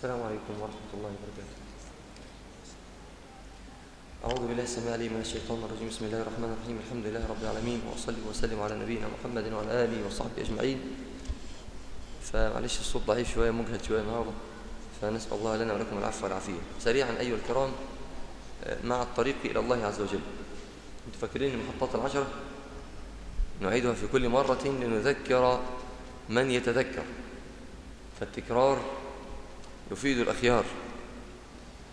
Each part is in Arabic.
السلام عليكم ورحمة الله وبركاته. أعوذ بالله السميع العليم من الشيطان الرجيم. بسم الله الرحمن الرحيم. الحمد لله رب العالمين وأصلي وسلم على نبينا محمد وعلى آله وصحبه أجمعين. فمعلش الصوت ضعيف شوية مجهد شوية النهاردة. فنسأل الله لنا ولكم العفو والعافية. سريعا أيها الكرام مع الطريق إلى الله عز وجل. أنتم فاكرين المحطات العشرة؟ نعيدها في كل مرة لنذكر من يتذكر. فالتكرار يفيد الأخيار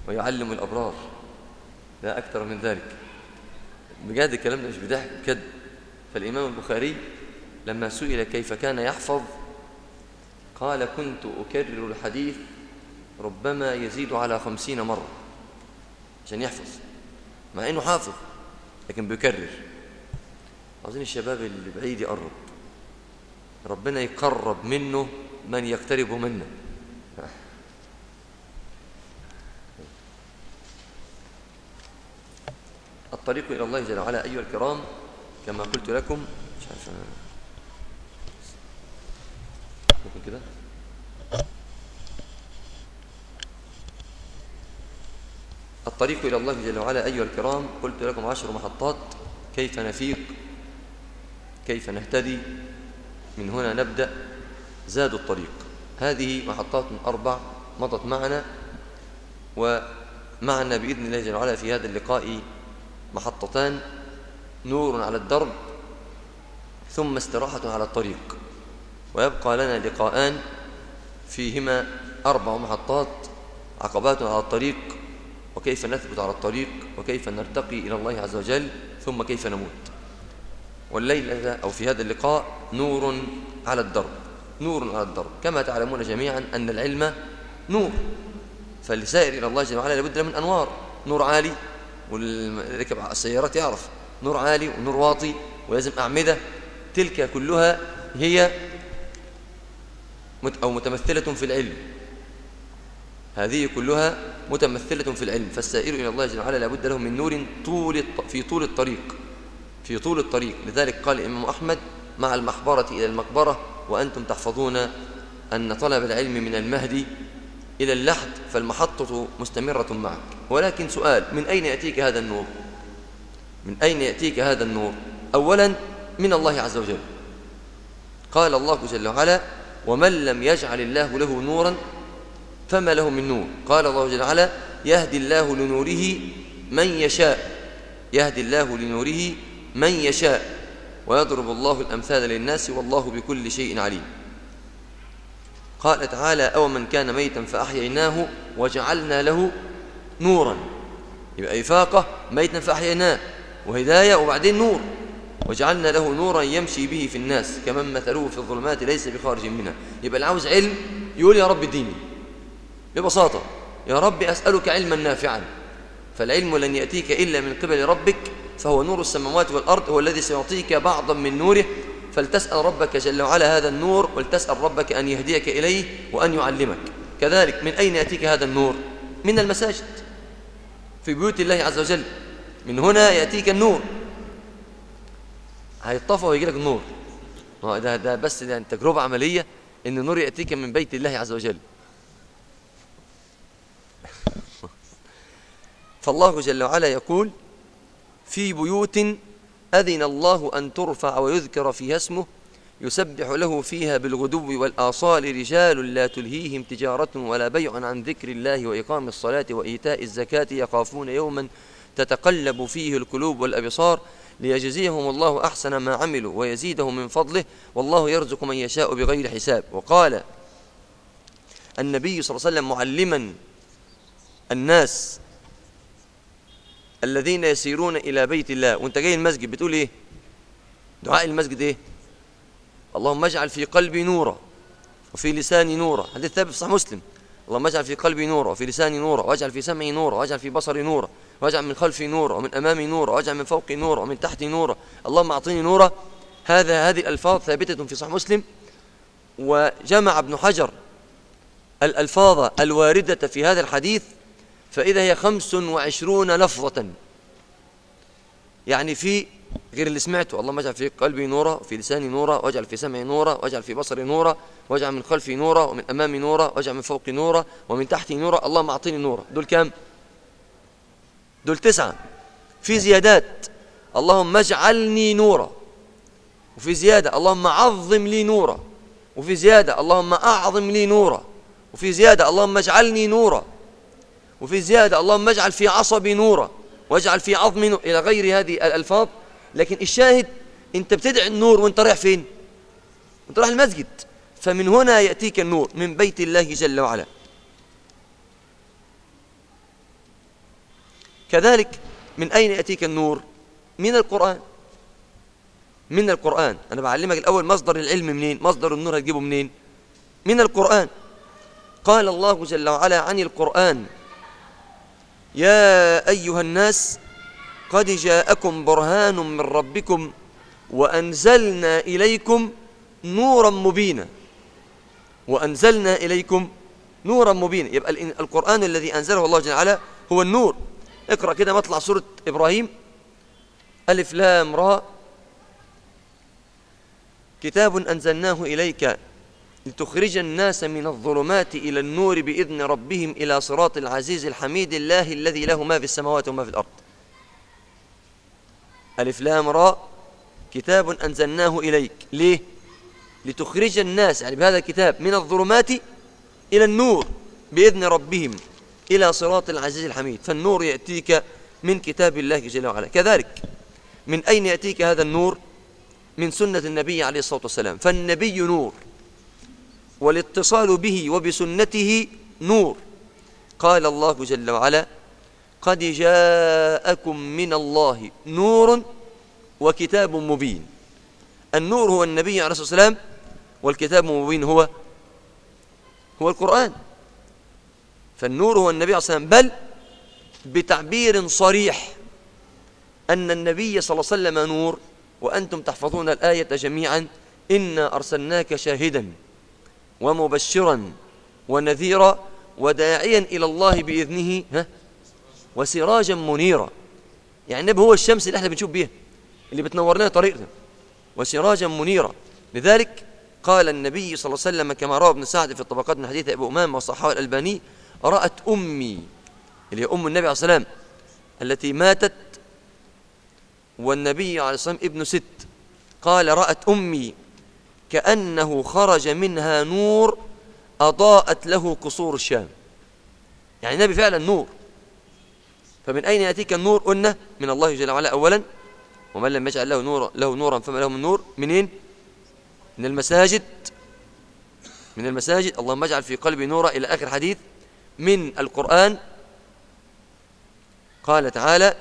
ويعلم الأبرار لا أكثر من ذلك. بجد الكلام ده مش بضحك بجد. فالإمام البخاري لما سئل كيف كان يحفظ قال كنت أكرر الحديث ربما يزيد على خمسين مرة عشان يحفظ مع أنه حافظ لكن بيكرر. عاوزين الشباب اللي بعيد يقرب ربنا يقرب منه من يقترب منه الطريق إلى الله جل وعلا أيها الكرام كما قلت لكم مش عارف كده؟ الطريق إلى الله جل وعلا أيها الكرام قلت لكم عشر محطات كيف نفيق؟ كيف نهتدي؟ من هنا نبدأ زاد الطريق. هذه محطات أربع مضت معنا ومعنا بإذن الله جل وعلا في هذا اللقاء محطتان نور على الدرب ثم استراحة على الطريق. ويبقى لنا لقاءان فيهما أربع محطات عقبات على الطريق وكيف نثبت على الطريق وكيف نرتقي إلى الله عز وجل ثم كيف نموت. والليلة أو في هذا اللقاء نور على الدرب نور على الدرب. كما تعلمون جميعا أن العلم نور فالسائر إلى الله جل وعلا لابد من أنوار نور عالي واللي ركب السيارات يعرف نور عالي ونور واطي ولازم أعمدة تلك كلها هي أو متمثلة في العلم. هذه كلها متمثلة في العلم. فالسائر إلى الله جل وعلا لابد له من نور طول في طول الطريق. في طول الطريق. لذلك قال الإمام أحمد مع المحبرة إلى المقبرة وأنتم تحفظون أن طلب العلم من المهدي إلى اللحد فالمحطة مستمرة معك. ولكن سؤال من أين يأتيك هذا النور؟ من أين يأتيك هذا النور؟ أولا من الله عز وجل. قال الله جل وعلا ومن لم يجعل الله له نورا فما له من نور. قال الله جل وعلا يهدي الله لنوره من يشاء. يهدي الله لنوره من يشاء. ويضرب الله الأمثال للناس والله بكل شيء عليم. قال تعالى أو من كان ميتا فأحييناه وجعلنا له نورا. يبقى إفاقة ميتا فأحييناه وهداية وبعدين نور. وجعلنا له نورا يمشي به في الناس كمن مثله في الظلمات ليس بخارج منها. يبقى اللي عاوز علم يقول يا رب اديني. ببساطة يا رب أسألك علما نافعا. فالعلم لن يأتيك إلا من قبل ربك فهو نور السماوات والأرض هو الذي سيعطيك بعضا من نوره فلتسأل ربك جل وعلا هذا النور ولتسأل ربك أن يهديك إليه وأن يعلمك. كذلك من أين يأتيك هذا النور؟ من المساجد. في بيوت الله عز وجل. من هنا يأتيك النور. هيطفى ويجي لك النور. ده, ده بس ده تجربة عملية أن النور يأتيك من بيت الله عز وجل. فالله جل وعلا يقول في بيوت أذن الله أن ترفع ويذكر فيها اسمه يسبح له فيها بالغدو والآصال رجال لا تلهيهم تجارة ولا بيع عن ذكر الله وإقام الصلاة وإيتاء الزكاة يخافون يوما تتقلب فيه القلوب والأبصار ليجزيهم الله أحسن ما عملوا ويزيدهم من فضله والله يرزق من يشاء بغير حساب. وقال النبي صلى الله عليه وسلم معلما الناس الذين يسيرون إلى بيت الله. وأنت جاي المسجد بتقول إيه؟ دعاء المسجد إيه؟ اللهم اجعل في قلبي نورا وفي لساني نورا. حديث ثابت في صحيح مسلم. اللهم اجعل في قلبي نورا وفي لساني نورا واجعل في سمعي نورا واجعل في بصري نورا واجعل من خلفي نورا ومن أمامي نورا واجعل من فوقي نورا ومن تحتي نورا. اللهم أعطيني نورا. هذا هذه الألفاظ ثابتة في صحيح مسلم. وجمع ابن حجر الألفاظ الواردة في هذا الحديث فإذا هي خمس وعشرون لفظة. يعني في غير اللي سمعته اللهم اجعل في قلبي نورا في لساني نورا واجعل في سمعي نورا واجعل في بصري نورا واجعل من خلفي نورا ومن أمامي نورا واجعل من فوقي نورا ومن تحتي نورا اللهم أعطيني نورا. دول كام؟ دول تسعة. في زيادات اللهم اجعلني نورا. وفي زيادة اللهم عظم لي نورا. وفي زيادة اللهم أعظم لي نورا. وفي زيادة اللهم اجعلني نورا. وفي زيادة اللهم اجعل في عصبي نورا واجعل في عظمي نورا إلى غير هذه الألفاظ. لكن الشاهد أنت بتدعي النور وأنت رايح فين؟ وانت رايح المسجد. فمن هنا يأتيك النور من بيت الله جل وعلا. كذلك من أين يأتيك النور؟ من القرآن. من القرآن. أنا بعلمك الأول مصدر العلم منين؟ مصدر النور هتجيبه منين؟ من القرآن. قال الله جل وعلا عن القرآن. يا أيها الناس قد جاءكم برهان من ربكم وأنزلنا إليكم نورا مبينا. وأنزلنا إليكم نورا مبينا. يبقى القرآن الذي أنزله الله جل وعلا هو النور. اقرأ كده مطلع سورة إبراهيم. ألف لام راء كتاب أنزلناه إليك لتخرج الناس من الظلمات إلى النور بإذن ربهم إلى صراط العزيز الحميد الله الذي له ما في السماوات وما في الأرض. ألف لام راء كتاب أنزلناه إليك. ليه؟ لتخرج الناس يعني بهذا الكتاب من الظلمات إلى النور بإذن ربهم إلى صراط العزيز الحميد. فالنور يأتيك من كتاب الله جل وعلا. كذلك من أين يأتيك هذا النور؟ من سنة النبي عليه الصلاة والسلام. فالنبي نور. والاتصال به وبسنته نور. قال الله جل وعلا قد جاءكم من الله نور وكتاب مبين. النور هو النبي عليه الصلاة والسلام والكتاب المبين هو هو القرآن. فالنور هو النبي عليه الصلاة والسلام بل بتعبير صريح أن النبي صلى الله عليه وسلم نور وأنتم تحفظون الآية جميعا إنا أرسلناك شاهدا. ومبشرا ونذيرا وداعيا إلى الله بإذنه ها؟ وسراجا منيرا. يعني النبي هو الشمس اللي إحنا بنشوف بيها اللي بتنور لنا طريقنا. وسراجا منيرا. لذلك قال النبي صلى الله عليه وسلم كما روى ابن سعد في الطبقات من حديث أبو أمام وصححه الألباني رأت أمي اللي هي أم النبي عليه والسلام التي ماتت والنبي عليه الصلاة والسلام ابن ست. قال رأت أمي كأنه خرج منها نور أضاءت له قصور الشام. يعني النبي فعلا نور. فمن أين يأتيك النور؟ قلنا من الله جل وعلا. أولا ومن لم يجعل له نورا له نورا فما له من نور؟ منين؟ من المساجد. من المساجد. اللهم اجعل في قلبي نورا. إلى آخر حديث من القرآن. قال تعالى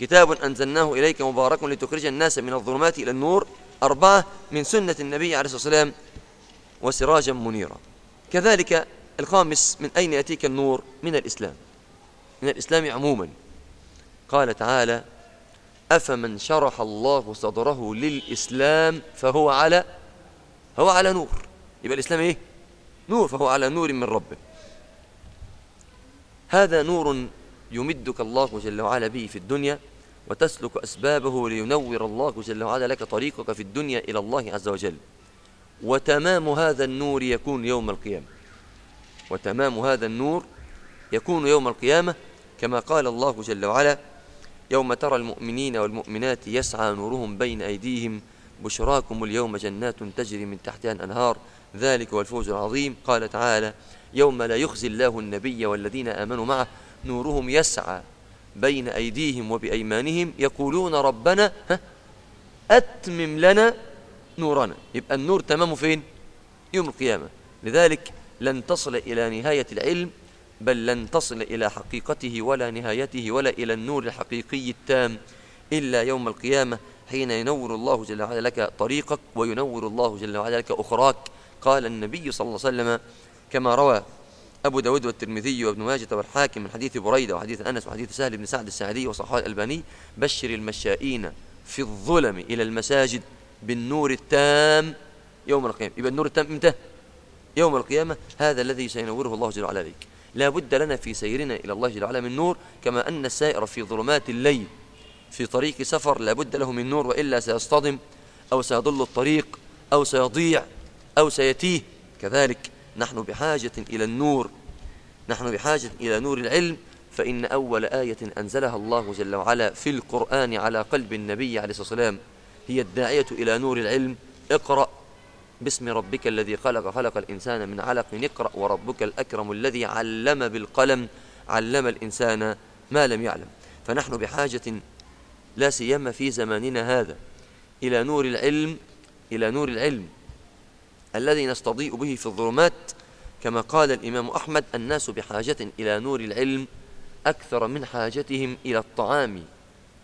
كتاب أنزلناه إليك مبارك لتخرج الناس من الظلمات إلى النور. أربعة من سنة النبي عليه الصلاة والسلام وسراجا منيرا. كذلك الخامس من أين يأتيك النور؟ من الإسلام. من الإسلام عموما. قال تعالى أفمن شرح الله صدره للإسلام فهو على هو على نور. يبقى الإسلام إيه؟ نور فهو على نور من ربه. هذا نور يمدك الله جل وعلا به في الدنيا وتسلك أسبابه لينور الله جل وعلا لك طريقك في الدنيا إلى الله عز وجل. وتمام هذا النور يكون يوم القيامة. وتمام هذا النور يكون يوم القيامة كما قال الله جل وعلا يوم ترى المؤمنين والمؤمنات يسعى نورهم بين أيديهم بشراكم اليوم جنات تجري من تحتها الأنهار ذلك هو الفوز العظيم. قال تعالى يوم لا يخزي الله النبي والذين آمنوا معه نورهم يسعى. بين أيديهم وبأيمانهم يقولون ربنا أتمم لنا نورنا. يبقى النور تمامه فين يوم القيامة. لذلك لن تصل إلى نهاية العلم بل لن تصل إلى حقيقته ولا نهايته ولا إلى النور الحقيقي التام إلا يوم القيامة حين ينور الله جل وعلا لك طريقك وينور الله جل وعلا لك أخراك. قال النبي صلى الله عليه وسلم كما روى أبو داود والترمذي وابن ماجه والحاكم من حديث بريدة وحديث أنس وحديث سهل بن سعد السعدي وصححه الألباني بشر المشائين في الظلم إلى المساجد بالنور التام يوم القيامة. يبقى النور التام إمتى؟ يوم القيامة. هذا الذي سينوره الله جل وعلا عليك لا بد لنا في سيرنا إلى الله جل وعلا من نور كما أن السائر في ظلمات الليل في طريق سفر لابد له من نور وإلا سيصطدم أو سيضل الطريق أو سيضيع أو سيتيه. كذلك نحن بحاجة إلى النور. نحن بحاجة إلى نور العلم. فإن أول آية أنزلها الله جل وعلا في القرآن على قلب النبي عليه الصلاة والسلام هي الداعية إلى نور العلم. اقرأ. باسم ربك الذي خلق. خلق الإنسان من علق. اقرأ. وربك الأكرم الذي علم بالقلم. علم الإنسان ما لم يعلم. فنحن بحاجة لا سيما في زماننا هذا إلى نور العلم. إلى نور العلم. الذي نستضيء به في الظلمات كما قال الإمام أحمد الناس بحاجة إلى نور العلم أكثر من حاجتهم إلى الطعام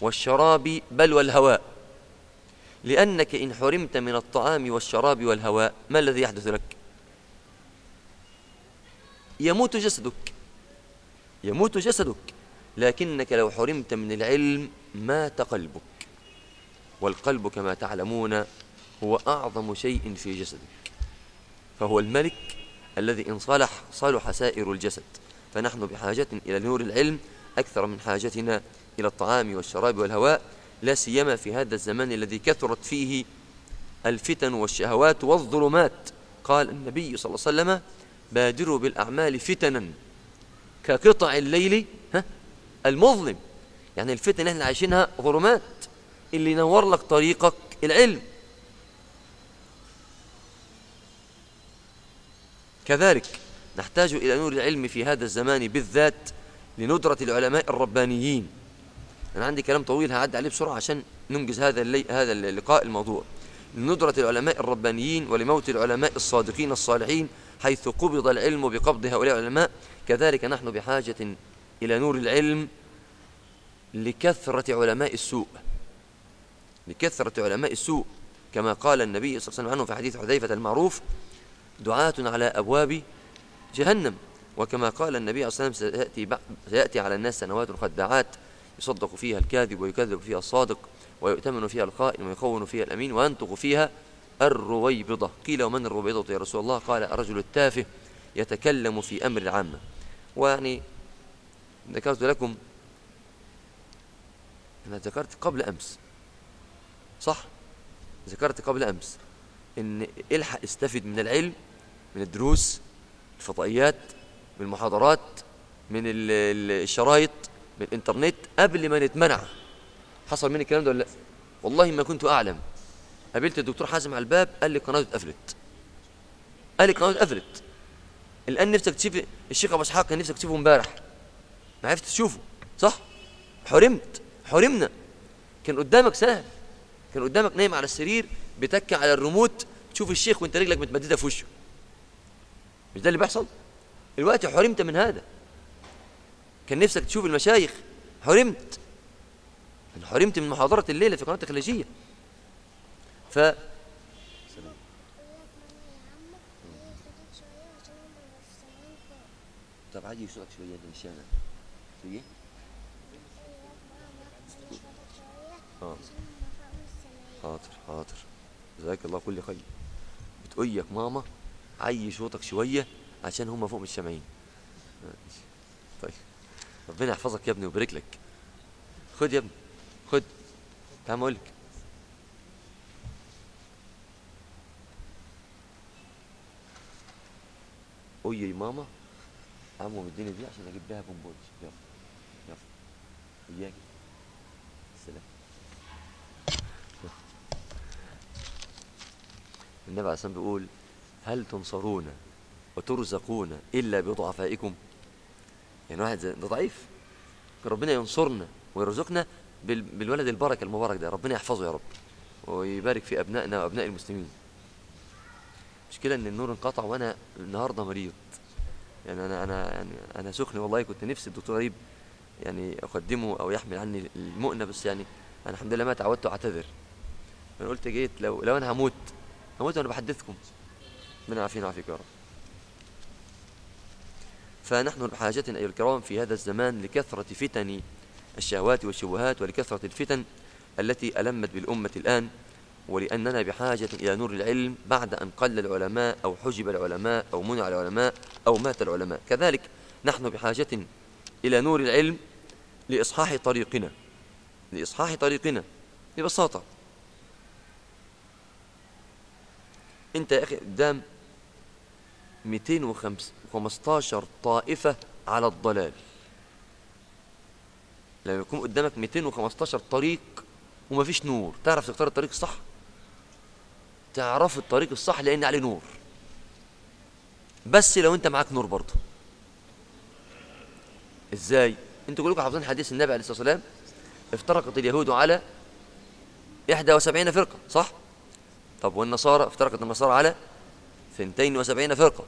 والشراب بل والهواء. لأنك إن حرمت من الطعام والشراب والهواء ما الذي يحدث لك؟ يموت جسدك. يموت جسدك. لكنك لو حرمت من العلم مات قلبك. والقلب كما تعلمون هو أعظم شيء في جسدك. فهو الملك الذي إن صلح صلح سائر الجسد. فنحن بحاجة إلى نور العلم أكثر من حاجتنا إلى الطعام والشراب والهواء لا سيما في هذا الزمان الذي كثرت فيه الفتن والشهوات والظلمات. قال النبي صلى الله عليه وسلم بادروا بالأعمال فتنا كقطع الليل المظلم. يعني الفتن اللي إحنا عايشينها ظلمات. اللي ينور لك طريقك العلم. كذلك نحتاج إلى نور العلم في هذا الزمان بالذات لندرة العلماء الربانيين. أنا عندي كلام طويل هعد عليه بسرعة عشان ننجز هذا اللي هذا اللقاء الموضوع. لندرة العلماء الربانيين ولموت العلماء الصادقين الصالحين حيث قبض العلم بقبض هؤلاء العلماء كذلك نحن بحاجة إلى نور العلم لكثرة علماء السوء. لكثرة علماء السوء كما قال النبي صلى الله عليه وسلم عنه في حديث حذيفة المعروف دعاة على أبواب جهنم. وكما قال النبي صلى الله عليه وسلم سيأتي, سيأتي على الناس سنوات خداعات يصدق فيها الكاذب ويكذب فيها الصادق ويؤتمن فيها الخائن ويخون فيها الأمين وينطق فيها الرويبضة. قيل ومن الرويبضة يا رسول الله؟ قال الرجل التافه يتكلم في أمر العامة ويعني ذكرت لكم أنا ذكرت قبل أمس. صح؟ ذكرت قبل أمس إن إلحق استفد من العلم من الدروس الفضائيات من المحاضرات من الشرايط من الإنترنت قبل ما نتمنع. حصل مني الكلام ده ولا لأ؟ والله ما كنت أعلم. قابلت الدكتور حازم على الباب قال لي قناته اتقفلت. قال لي قناته اتقفلت. الآن نفسك تشوف الشيخ أبو إسحاق كان نفسك تشوفه امبارح. ما عرفت تشوفه صح؟ حرمت حرمنا. كان قدامك سهل كان قدامك نايم على السرير بتكي على الريموت تشوف الشيخ وانت رجلك متمددة في وشه. مش ده اللي بيحصل؟ الوقت حرمت من هذا. كان نفسك تشوف المشايخ حرمت. حرمت من محاضرة الليلة في قناة الخليجية. ف طب عادي يسوقك شوية انت مش أنا إيه آه. حاضر حاضر. جزاك الله كل خير. بتقول لك ماما عي صوتك شوية عشان هم فوق مش سامعين. طيب ربنا يحفظك يا ابني ويبارك لك. خد يا ابني خد. تعال أقول لك. قول يا ماما عمو مديني دي عشان أجيب بيها بونبونج يلا يلا. إياك. السلام النبي عليه الصلاة بيقول هل تنصرون وترزقون إلا بضعفائكم؟ يعني واحد ده ضعيف. ربنا ينصرنا ويرزقنا بالولد البركة المبارك ده. ربنا يحفظه يا رب ويبارك في أبنائنا وأبناء المسلمين. مشكلة إن النور انقطع وأنا النهارده مريض. يعني أنا أنا يعني أنا سخن والله. كنت نفسي الدكتور غريب يعني أقدمه أو يحمل عني المؤنة بس يعني أنا الحمد لله ما تعودت اعتذر أنا قلت جيت لو لو أنا هموت هموت وأنا بحدثكم. ربنا يعافينا ويعافيك يا رب. فنحن بحاجة أيها الكرام في هذا الزمان لكثرة فتن الشهوات والشبهات ولكثرة الفتن التي ألمت بالأمة الآن ولأننا بحاجة إلى نور العلم بعد أن قل العلماء أو حجب العلماء أو منع العلماء أو مات العلماء. كذلك نحن بحاجة إلى نور العلم لإصحاح طريقنا لإصحاح طريقنا ببساطة. أنت يا أخي قدام 215 طائفة على الضلال. لما يكون قدامك 215 طريق ومفيش نور. تعرف تختار الطريق الصح؟ تعرف الطريق الصح لأن عليه نور. بس لو أنت معاك نور برضه. إزاي؟ أنتوا كلكم حافظين حديث النبي عليه الصلاة والسلام؟ افترقت اليهود على 71 فرقة صح؟ طب والنصارى؟ افترقت النصارى على 72 فرقة.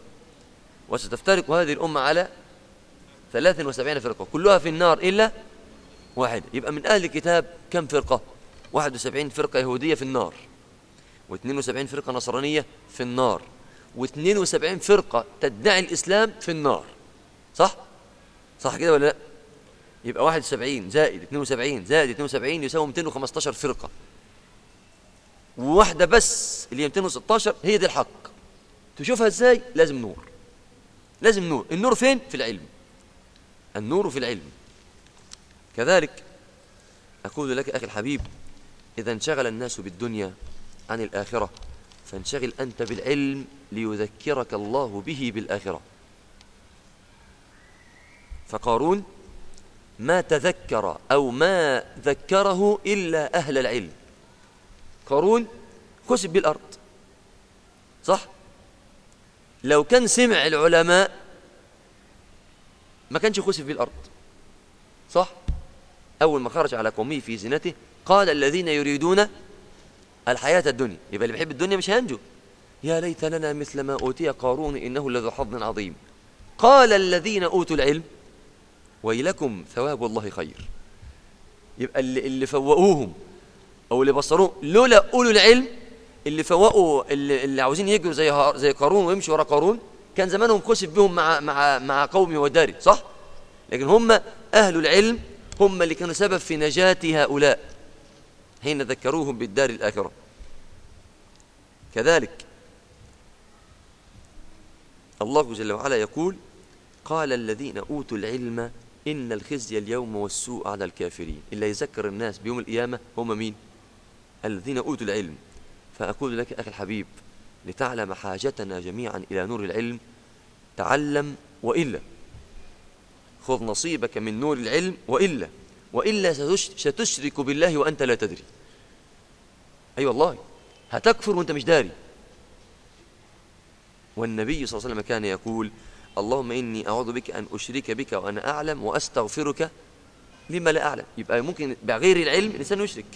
وستفترق هذه الأمة على 73 فرقة كلها في النار إلا واحدة. يبقى من أهل الكتاب كم فرقة؟ 71 فرقة يهودية في النار و72 فرقة نصرانية في النار و72 فرقة تدعي الإسلام في النار. صح؟ صح كده ولا لا؟ يبقى 71 زائد 72 زائد 72 يساوي 215 فرقة. وواحدة بس اللي هي 216 هي دي الحق. تشوفها إزاي؟ لازم نور. لازم نور. النور فين؟ في العلم. النور في العلم. كذلك أقول لك أخي الحبيب إذا انشغل الناس بالدنيا عن الآخرة فانشغل أنت بالعلم ليذكرك الله به بالآخرة. فقارون ما تذكر أو ما ذكره إلا أهل العلم. قارون كسب بالأرض. صح؟ لو كان سمع العلماء ما كانش خسف بالأرض صح؟ أول ما خرج على قومه في زينته قال الذين يريدون الحياة الدنيا. يبقى اللي بيحب الدنيا مش هينجو. يا ليت لنا مثل ما أوتي قارون إنه لذو حظ عظيم. قال الذين أوتوا العلم ويلكم ثواب الله خير. يبقى اللي, اللي فوقوهم أو اللي بصروه لولا أولو العلم اللي فوقوا اللي, اللي عاوزين يجروا زي زي قارون ويمشوا ورا قارون كان زمانهم كسب بهم مع مع مع قومه وداري صح؟ لكن هم أهل العلم هم اللي كانوا سبب في نجاة هؤلاء. حين ذكروهم بالدار الآخرة. كذلك الله جل وعلا يقول قال الذين أوتوا العلم إن الخزي اليوم والسوء على الكافرين. إلا يذكر الناس بيوم القيامة هم مين؟ الذين أوتوا العلم. فأقول لك أخي الحبيب لتعلم حاجتنا جميعا إلى نور العلم تعلم وإلا. خذ نصيبك من نور العلم وإلا. وإلا ستشرك بالله وأنت لا تدري. أي أيوة والله هتكفر وأنت مش داري. والنبي صلى الله عليه وسلم كان يقول اللهم إني أعوذ بك أن أشرك بك وأنا أعلم وأستغفرك لما لا أعلم. يبقى ممكن بغير العلم الإنسان يشرك.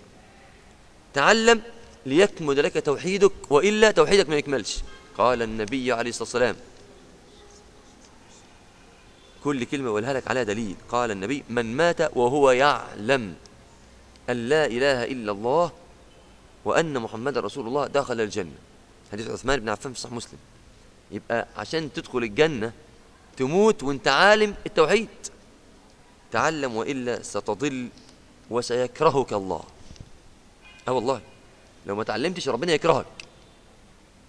تعلم ليكمل لك توحيدك وإلا توحيدك ما يكملش. قال النبي عليه الصلاة والسلام كل كلمة ولها لك عليها دليل. قال النبي من مات وهو يعلم أن لا إله إلا الله وأن محمد رسول الله دخل الجنة. حديث عثمان بن عفان في صحيح مسلم. يبقى عشان تدخل الجنة تموت وأنت عالم التوحيد. تعلم وإلا ستضل وسيكرهك الله. أه والله لو ما تعلمتش ربنا يكرهك.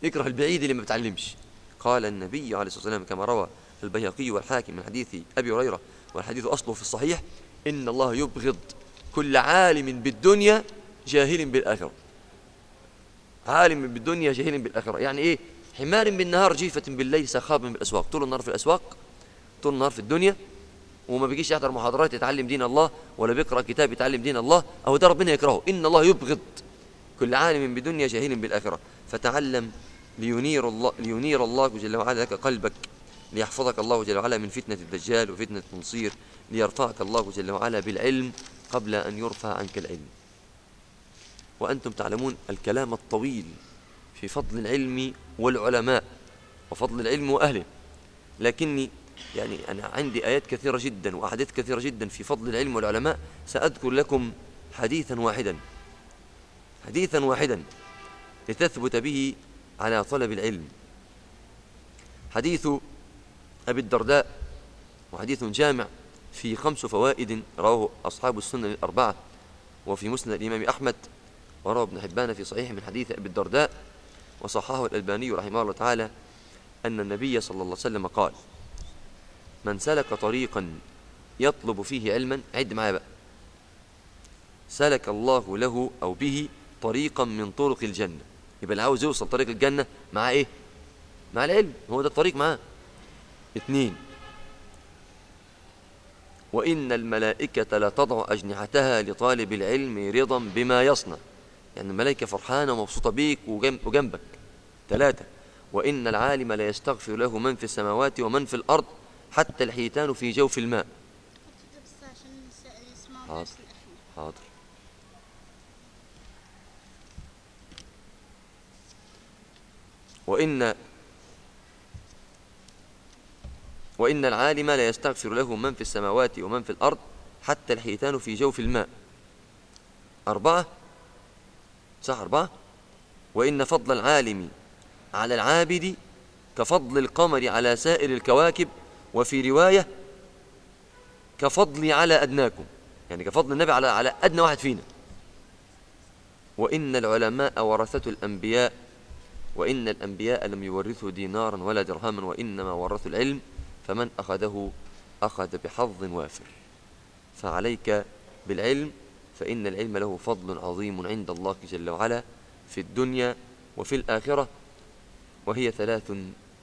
يكره البعيد اللي ما بتعلمش. قال النبي عليه الصلاة والسلام كما روى البيهقي والحاكم من حديث أبي هريرة والحديث أصله في الصحيح إن الله يبغض كل عالم بالدنيا جاهل بالآخرة. عالم بالدنيا جاهل بالآخرة. يعني إيه؟ حمار بالنهار جيفة بالليل سخاب بالأسواق. طول النهار في الأسواق طول النهار في الدنيا وما بيجيش يحضر محاضرات يتعلم دين الله ولا بيقرأ كتاب يتعلم دين الله أو ده ربنا يكرهه. إن الله يبغض كل عالم بدنيا جاهل بالآخرة. فتعلم لينير الله, لينير الله جل وعلا لك قلبك. ليحفظك الله جل وعلا من فتنة الدجال وفتنة التنصير ليرفعك الله جل وعلا بالعلم قبل أن يرفع عنك العلم. وأنتم تعلمون الكلام الطويل في فضل العلم والعلماء وفضل العلم وأهله. لكني يعني أنا عندي آيات كثيرة جدا وأحاديث كثيرة جدا في فضل العلم والعلماء. سأذكر لكم حديثا واحدا. حديثا واحدا لتثبت به على طلب العلم. حديث أبي الدرداء وحديث جامع في خمس فوائد رواه أصحاب السنن الأربعة وفي مسند الإمام أحمد وروى ابن حبان في صحيح من حديث أبي الدرداء وصححه الألباني رحمه الله تعالى أن النبي صلى الله عليه وسلم قال من سلك طريقا يطلب فيه علما عد معايا بقى. سلك الله له أو به طريقا من طرق الجنة. يبقى اللي عاوز يوصل طريق الجنة مع إيه؟ مع العلم. هو ده الطريق معاه. اثنين وإن الملائكة لتضع أجنحتها لطالب العلم رضا بما يصنع. يعني الملائكة فرحانة ومبسوطة بيك وجنبك. ثلاثة وإن العالم لا يستغفر له من في السماوات ومن في الأرض حتى الحيتان في جوف الماء. حاضر. حاضر. وإن وإن العالم لا يستغفر له من في السماوات ومن في الأرض حتى الحيتان في جوف الماء. أربعة؟ صح أربعة؟ وإن فضل العالم على العابد كفضل القمر على سائر الكواكب وفي رواية كفضلي على أدناكم. يعني كفضل النبي على على أدنى واحد فينا. وإن العلماء ورثة الأنبياء وإن الأنبياء لم يورثوا دينارا ولا درهما وإنما ورثوا العلم فمن أخذه أخذ بحظ وافر. فعليك بالعلم فإن العلم له فضل عظيم عند الله جل وعلا في الدنيا وفي الآخرة وهي ثلاث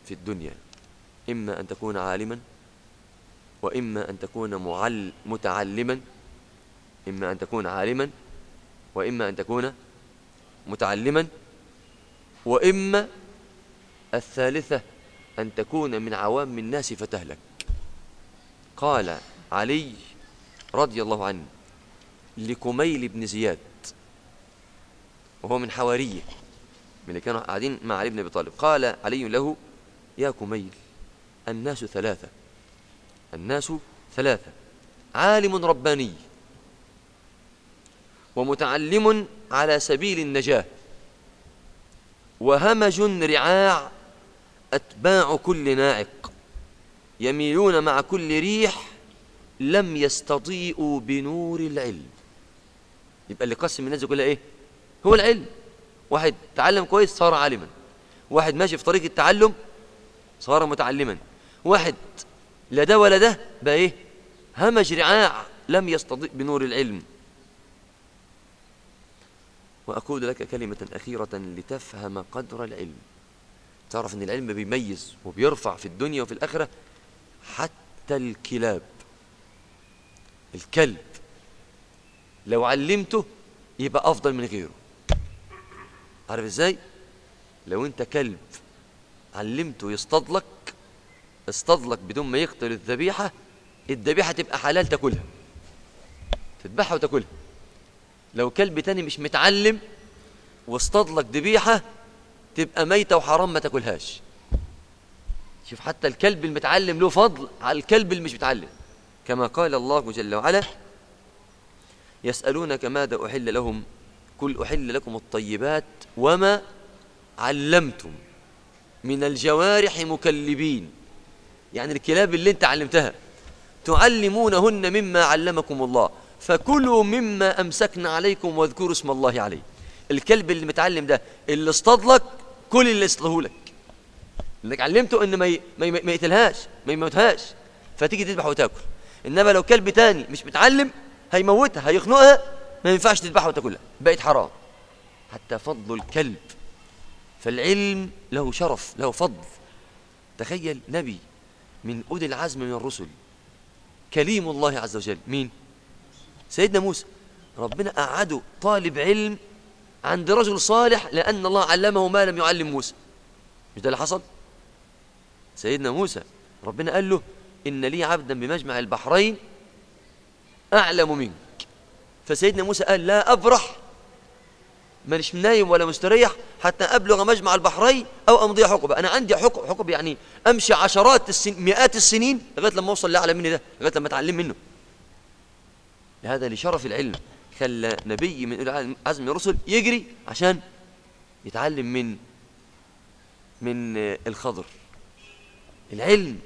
في الدنيا. إما أن تكون عالما وإما أن تكون معل متعلما. إما أن تكون عالما وإما أن تكون متعلما. وإما الثالثة أن تكون من عوام الناس فتهلك. قال علي رضي الله عنه لكميل بن زياد وهو من حواريه من اللي كانوا قاعدين مع علي بن أبي طالب. قال علي له يا كميل الناس ثلاثة الناس ثلاثة عالم رباني ومتعلم على سبيل النجاة وهمج رعاع أتباع كل ناعق يميلون مع كل ريح لم يستضيئوا بنور العلم. يبقى اللي قسم الناس كلها إيه؟ هو العلم. واحد تعلم كويس صار عالما. واحد ماشي في طريق التعلم صار متعلما. واحد لا ده ولا ده بقى إيه؟ همج رعاع لم يستضيء بنور العلم. وأقول لك كلمة أخيرة لتفهم قدر العلم. تعرف أن العلم بيميز وبيرفع في الدنيا وفي الآخرة حتى الكلاب. الكلب لو علمته يبقى أفضل من غيره. عارف إزاي؟ لو أنت كلب علمته يصطاد لك اصطاد لك بدون ما يقتل الذبيحة الذبيحة تبقى حلال تاكلها. تذبحها وتاكلها. لو كلب تاني مش متعلم واصطاد لك ذبيحة تبقى ميتة وحرام ما تاكلهاش. شوف حتى الكلب المتعلم له فضل على الكلب اللي مش متعلم. كما قال الله جل وعلا يسألونك ماذا أحل لهم كل أحل لكم الطيبات وما علمتم. من الجوارح مكلبين. يعني الكلاب اللي انت علمتها. تعلمونهن مما علمكم الله. فكلوا مما أمسكنا عليكم واذكروا اسم الله عليه. الكلب اللي متعلم ده اللي اصطاد لك كل اللي اصطاده لك. انك علمته ان ما ما, ما يقتلهاش ما يموتهاش فتيجي تذبح وتاكل. إنما لو كلب تاني مش متعلم هيموتها هيخنقها ما ينفعش تذبحها وتاكلها. بقت حرام. حتى فضل الكلب فالعلم له شرف له فضل. تخيل نبي من أولي العزم من الرسل. كليم الله عز وجل. مين؟ سيدنا موسى. ربنا قعده طالب علم عند رجل صالح لأن الله علمه ما لم يعلم موسى. مش ده اللي حصل؟ سيدنا موسى ربنا قال له إن لي عبدا بمجمع البحرين أعلم منك. فسيدنا موسى قال لا أبرح. مانيش نايم ولا مستريح حتى أبلغ مجمع البحرين أو أمضي حقبة. أنا عندي حقب حقب يعني أمشي عشرات السن مئات السنين لغاية لما أوصل لأعلى مني ده لغاية لما أتعلم منه. هذا لشرف العلم خلى نبي من عزم الرسل يجري عشان يتعلم من من الخضر. العلم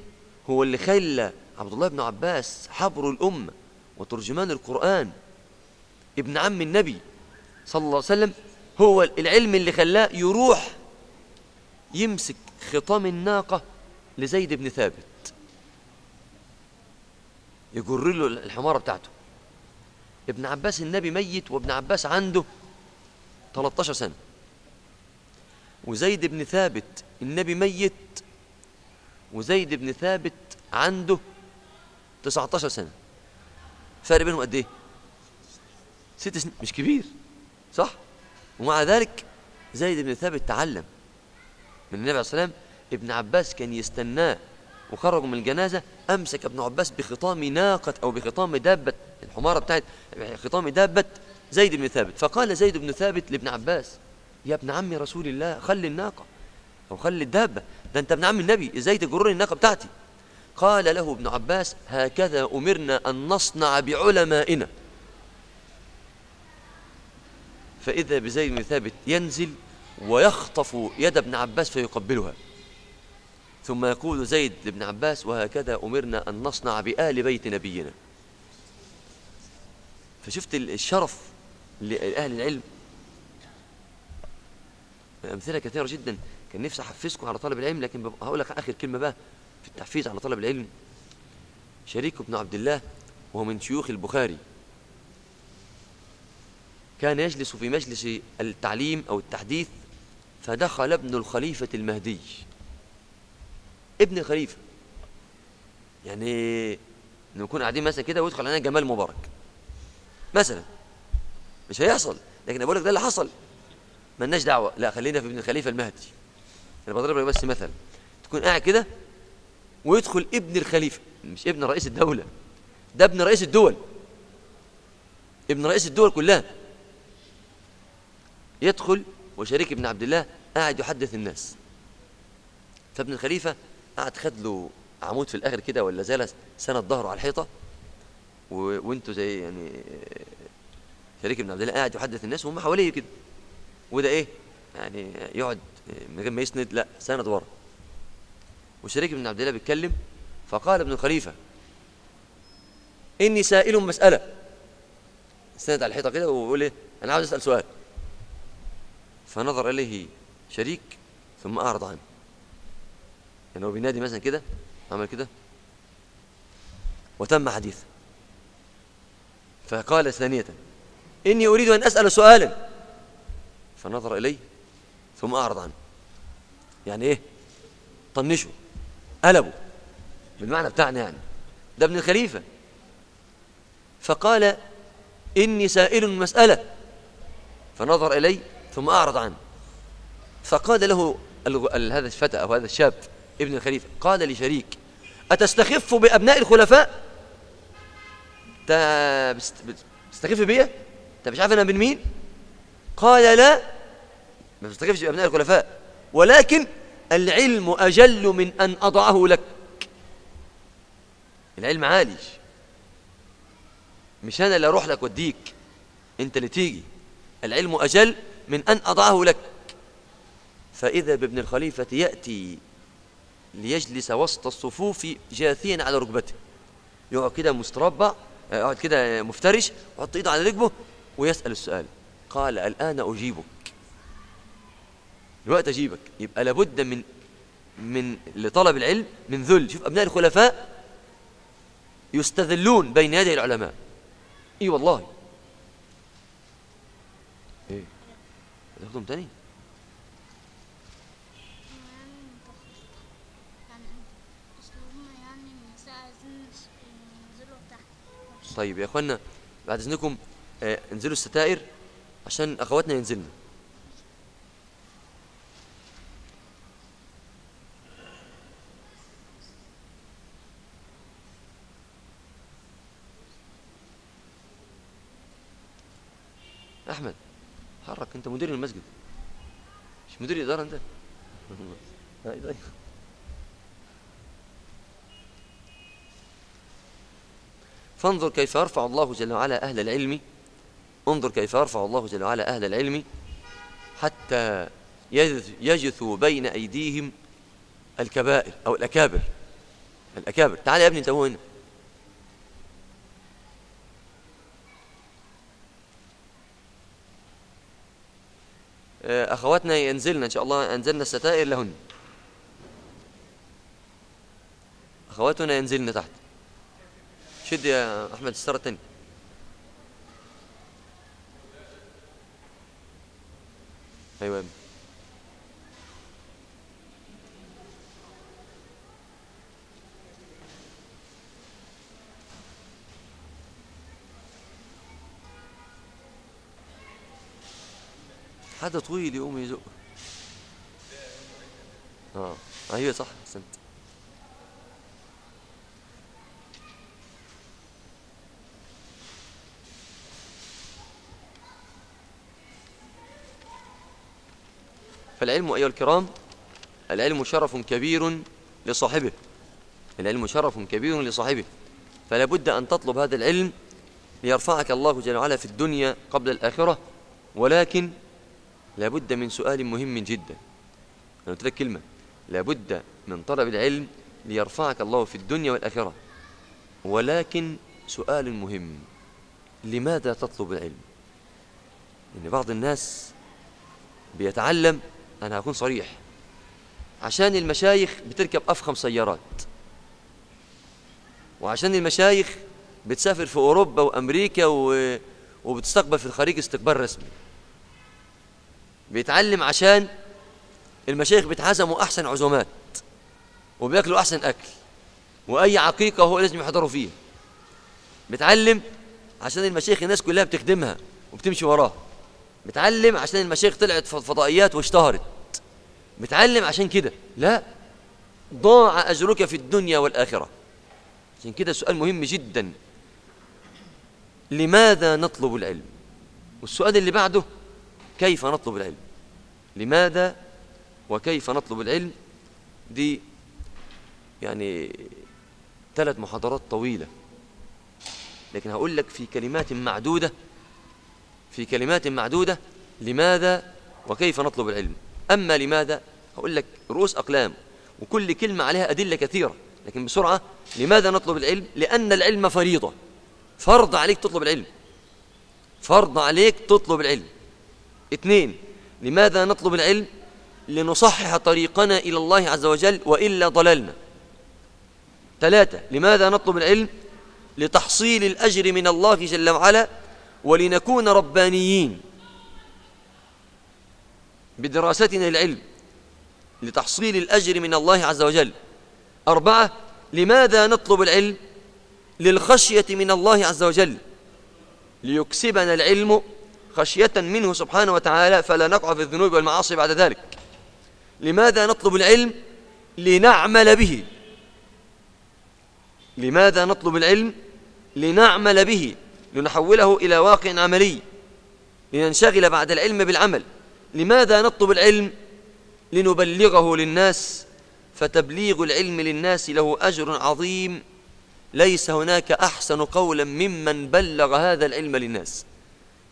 هو اللي خلى عبد الله بن عباس حبر الأمة وترجمان القرآن. ابن عم النبي صلى الله عليه وسلم هو العلم اللي خلاه يروح يمسك خطام الناقة لزيد بن ثابت. يجر له الحمارة بتاعته. ابن عباس النبي ميت وابن عباس عنده 13 سنة. وزيد بن ثابت النبي ميت وزيد بن ثابت عنده 19 سنة. فرق بينهم قد إيه؟ ست سنين مش كبير صح؟ ومع ذلك زيد بن ثابت تعلم. من النبي عليه الصلاة والسلام ابن عباس كان يستناه وخرجوا من الجنازة أمسك ابن عباس بخطام ناقة أو بخطام دابة الحمارة بتاعت خطام دابة زيد بن ثابت. فقال زيد بن ثابت لابن عباس يا ابن عم رسول الله خلي الناقة. أو خلي الدابة. ده أنت ابن عم النبي إزاي تجرني الناقة بتاعتي؟ قال له ابن عباس هكذا أمرنا أن نصنع بعلمائنا. فإذا بزيد بن ثابت ينزل ويخطف يد ابن عباس فيقبلها. ثم يقول زيد لابن عباس وهكذا أمرنا أن نصنع بآل بيت نبينا. فشفت الشرف لأهل العلم. أمثلة كثيرة جدا. كان نفسي أحفزكم على طلب العلم لكن هقول لك آخر كلمة بقى في التحفيز على طلب العلم. شريك بن عبد الله وهو من شيوخ البخاري. كان يجلس في مجلس التعليم أو التحديث فدخل ابن الخليفة المهدي. ابن الخليفة يعني نكون قاعدين مثلا كده ويدخل علينا جمال مبارك. مثلا. مش هيحصل. لكن أقول لك ده اللي حصل. ملناش دعوة. لا خلينا في ابن الخليفة المهدي. أنا بضرب لك بس مثلا. تكون قاعد كده ويدخل ابن الخليفة. مش ابن رئيس الدولة. ده ابن رئيس الدول. ابن رئيس الدول كلها. يدخل وشريك ابن عبد الله قاعد يحدث الناس. فابن الخليفة قعد خد له عمود في الآخر كده ولا زال سند ظهره على الحيطة. و... وانتوا زي يعني شريك ابن عبد الله قاعد يحدث الناس وهم حواليه كده. وده إيه؟ يعني يقعد من غير ما يسند لا سند ورا. وشريك ابن عبد الله بيتكلم فقال ابن الخليفة إني سائل مسألة. سند على الحيطة كده ويقول إيه؟ أنا عاوز أسأل سؤال. فنظر إليه شريك ثم أعرض عنه. يعني هو بينادي مثلا كده عمل كده. وتم حديثه. فقال ثانية إني أريد أن أسأل سؤالا. فنظر إليه ثم أعرض عنه. يعني إيه؟ طنشه قلبه. بالمعنى بتاعنا يعني. ده ابن الخليفة. فقال إني سائل مسألة فنظر إلي ثم أعرض عنه. فقال له هذا الفتى أو هذا الشاب ابن الخليفة قال لشريك أتستخف بأبناء الخلفاء؟ تستخف بيا؟ أنت مش عارف أنا من مين؟ قال لا. ما تستخفش بأبناء الخلفاء. ولكن العلم أجل من أن أضعه لك. العلم عالي. مش أنا اللي أروح لك وديك أنت اللي تيجي. العلم أجل من أن أضعه لك. فإذا بابن الخليفة يأتي ليجلس وسط الصفوف جاثيا على ركبته. يقعد كده مستربع. يقعد كده مفترش ويحط ايده على ركبه ويسأل السؤال. قال الآن أجيبك. الوقت أجيبك. يبقى لابد من من لطلب العلم من ذل. شوف أبناء الخلفاء يستذلون بين يدي العلماء. إي والله. إيه. تاخدهم تاني؟ طيب يا إخوانا بعد إذنكم آه انزلوا الستائر عشان أخواتنا ينزلنا أحمد حرك أنت مدير المسجد. مش مدير الإدارة أنت؟ فانظر كيف يرفع الله جل وعلا أهل العلم. انظر كيف يرفع الله جل وعلا أهل العلم. حتى يجثوا بين أيديهم الكبائر أو الأكابر. الأكابر. تعال يا ابني انت هنا. أخواتنا ينزلن إن شاء الله. أنزلنا الستائر لهن. أخواتنا ينزلن تحت. شد يا أحمد استرتني أيوه يا طويل يقوم يزق آه أيوه صح احسنت فالعلم أيها الكرام العلم شرف كبير لصاحبه. العلم شرف كبير لصاحبه. فلا بد أن تطلب هذا العلم ليرفعك الله جل وعلا في الدنيا قبل الآخرة. ولكن لا بد من سؤال مهم جدا. أنا قلت لك كلمة. لا بد من طلب العلم ليرفعك الله في الدنيا والآخرة. ولكن سؤال مهم. لماذا تطلب العلم؟ إن بعض الناس بيتعلم أنا هكون صريح. عشان المشايخ بتركب أفخم سيارات. وعشان المشايخ بتسافر في أوروبا وأمريكا و... وبتستقبل في الخارج استقبال رسمي. بيتعلم عشان المشايخ بيتعزموا أحسن عزومات. وبياكلوا أحسن أكل. وأي عقيقة هو لازم يحضروا فيها. بيتعلم عشان المشايخ الناس كلها بتخدمها وبتمشي وراها بتعلم عشان المشايخ طلعت فضائيات واشتهرت. بتعلم عشان كده. لا. ضاع أجرك في الدنيا والآخرة. عشان كده سؤال مهم جدا. لماذا نطلب العلم؟ والسؤال اللي بعده كيف نطلب العلم؟ لماذا وكيف نطلب العلم؟ دي يعني ثلاث محاضرات طويلة. لكن هقول لك في كلمات معدودة في كلمات معدودة لماذا وكيف نطلب العلم؟ أما لماذا؟ هقول لك رؤوس أقلام وكل كلمة عليها أدلة كثيرة لكن بسرعة لماذا نطلب العلم؟ لأن العلم فريضة. فرض عليك تطلب العلم. فرض عليك تطلب العلم. اثنين لماذا نطلب العلم؟ لنصحح طريقنا إلى الله عز وجل وإلا ضللنا. ثلاثة لماذا نطلب العلم؟ لتحصيل الأجر من الله جل وعلا ولنكون ربانيين. بدراستنا للعلم لتحصيل الأجر من الله عز وجل. أربعة لماذا نطلب العلم؟ للخشية من الله عز وجل. ليكسبنا العلم خشية منه سبحانه وتعالى فلا نقع في الذنوب والمعاصي بعد ذلك. لماذا نطلب العلم؟ لنعمل به. لماذا نطلب العلم؟ لنعمل به. لنحوله إلى واقع عملي لننشغل بعد العلم بالعمل. لماذا نطلب العلم؟ لنبلغه للناس فتبليغ العلم للناس له أجر عظيم. ليس هناك أحسن قولا ممن بلغ هذا العلم للناس.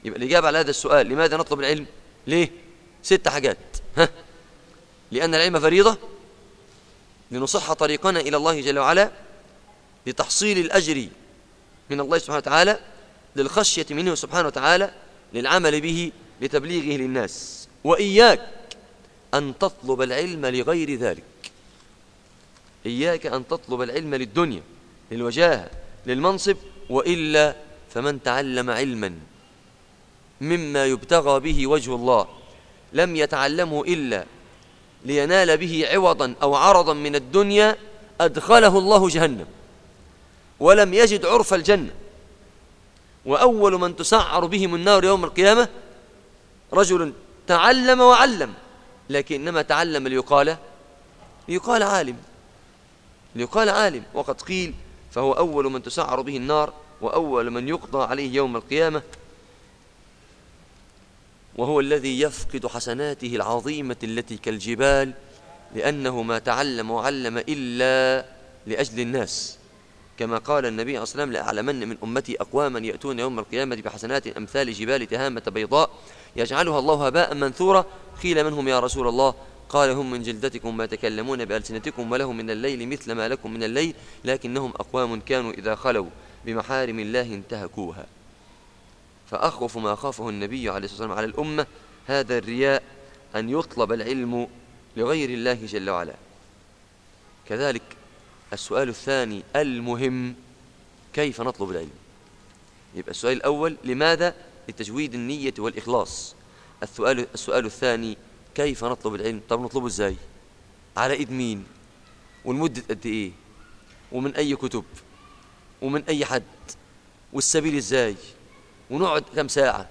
يبقى الإجابة على هذا السؤال لماذا نطلب العلم؟ ليه؟ ست حاجات. ها؟ لأن العلم فريضة لنصح طريقنا إلى الله جل وعلا لتحصيل الأجر من الله سبحانه وتعالى. للخشية منه سبحانه وتعالى للعمل به لتبليغه للناس. وإياك أن تطلب العلم لغير ذلك. إياك أن تطلب العلم للدنيا للوجاهة للمنصب وإلا فمن تعلم علما مما يبتغى به وجه الله لم يتعلمه إلا لينال به عوضا أو عرضا من الدنيا أدخله الله جهنم ولم يجد عرف الجنة. وأول من تسعر بهم النار يوم القيامة رجل تعلم وعلم لكنما تعلم ليقال ليقال عالم ليقال عالم. وقد قيل فهو أول من تسعر به النار وأول من يقضى عليه يوم القيامة وهو الذي يفقد حسناته العظيمة التي كالجبال لأنه ما تعلم وعلم إلا لأجل الناس. كما قال النبي صلى الله عليه وسلم لأعلمن من أمتي أقواما يأتون يوم القيامة بحسنات أمثال جبال تهامة بيضاء يجعلها الله هباء منثورا. قيل من هم يا رسول الله قال هم من جلدتكم ما تكلمون بألسنتكم ولهم من الليل مثل ما لكم من الليل لكنهم أقوام كانوا إذا خلوا بمحارم الله انتهكوها. فأخوف ما خافه النبي عليه الصلاة والسلام على الأمة هذا الرياء أن يطلب العلم لغير الله جل وعلا. كذلك السؤال الثاني المهم كيف نطلب العلم؟ يبقى السؤال الأول لماذا لتجويد النية والإخلاص؟ السؤال, السؤال الثاني كيف نطلب العلم؟ طب نطلبه إزاي؟ على إيد مين؟ والمدة قد إيه؟ ومن أي كتب؟ ومن أي حد؟ والسبيل إزاي؟ ونقعد كم ساعة؟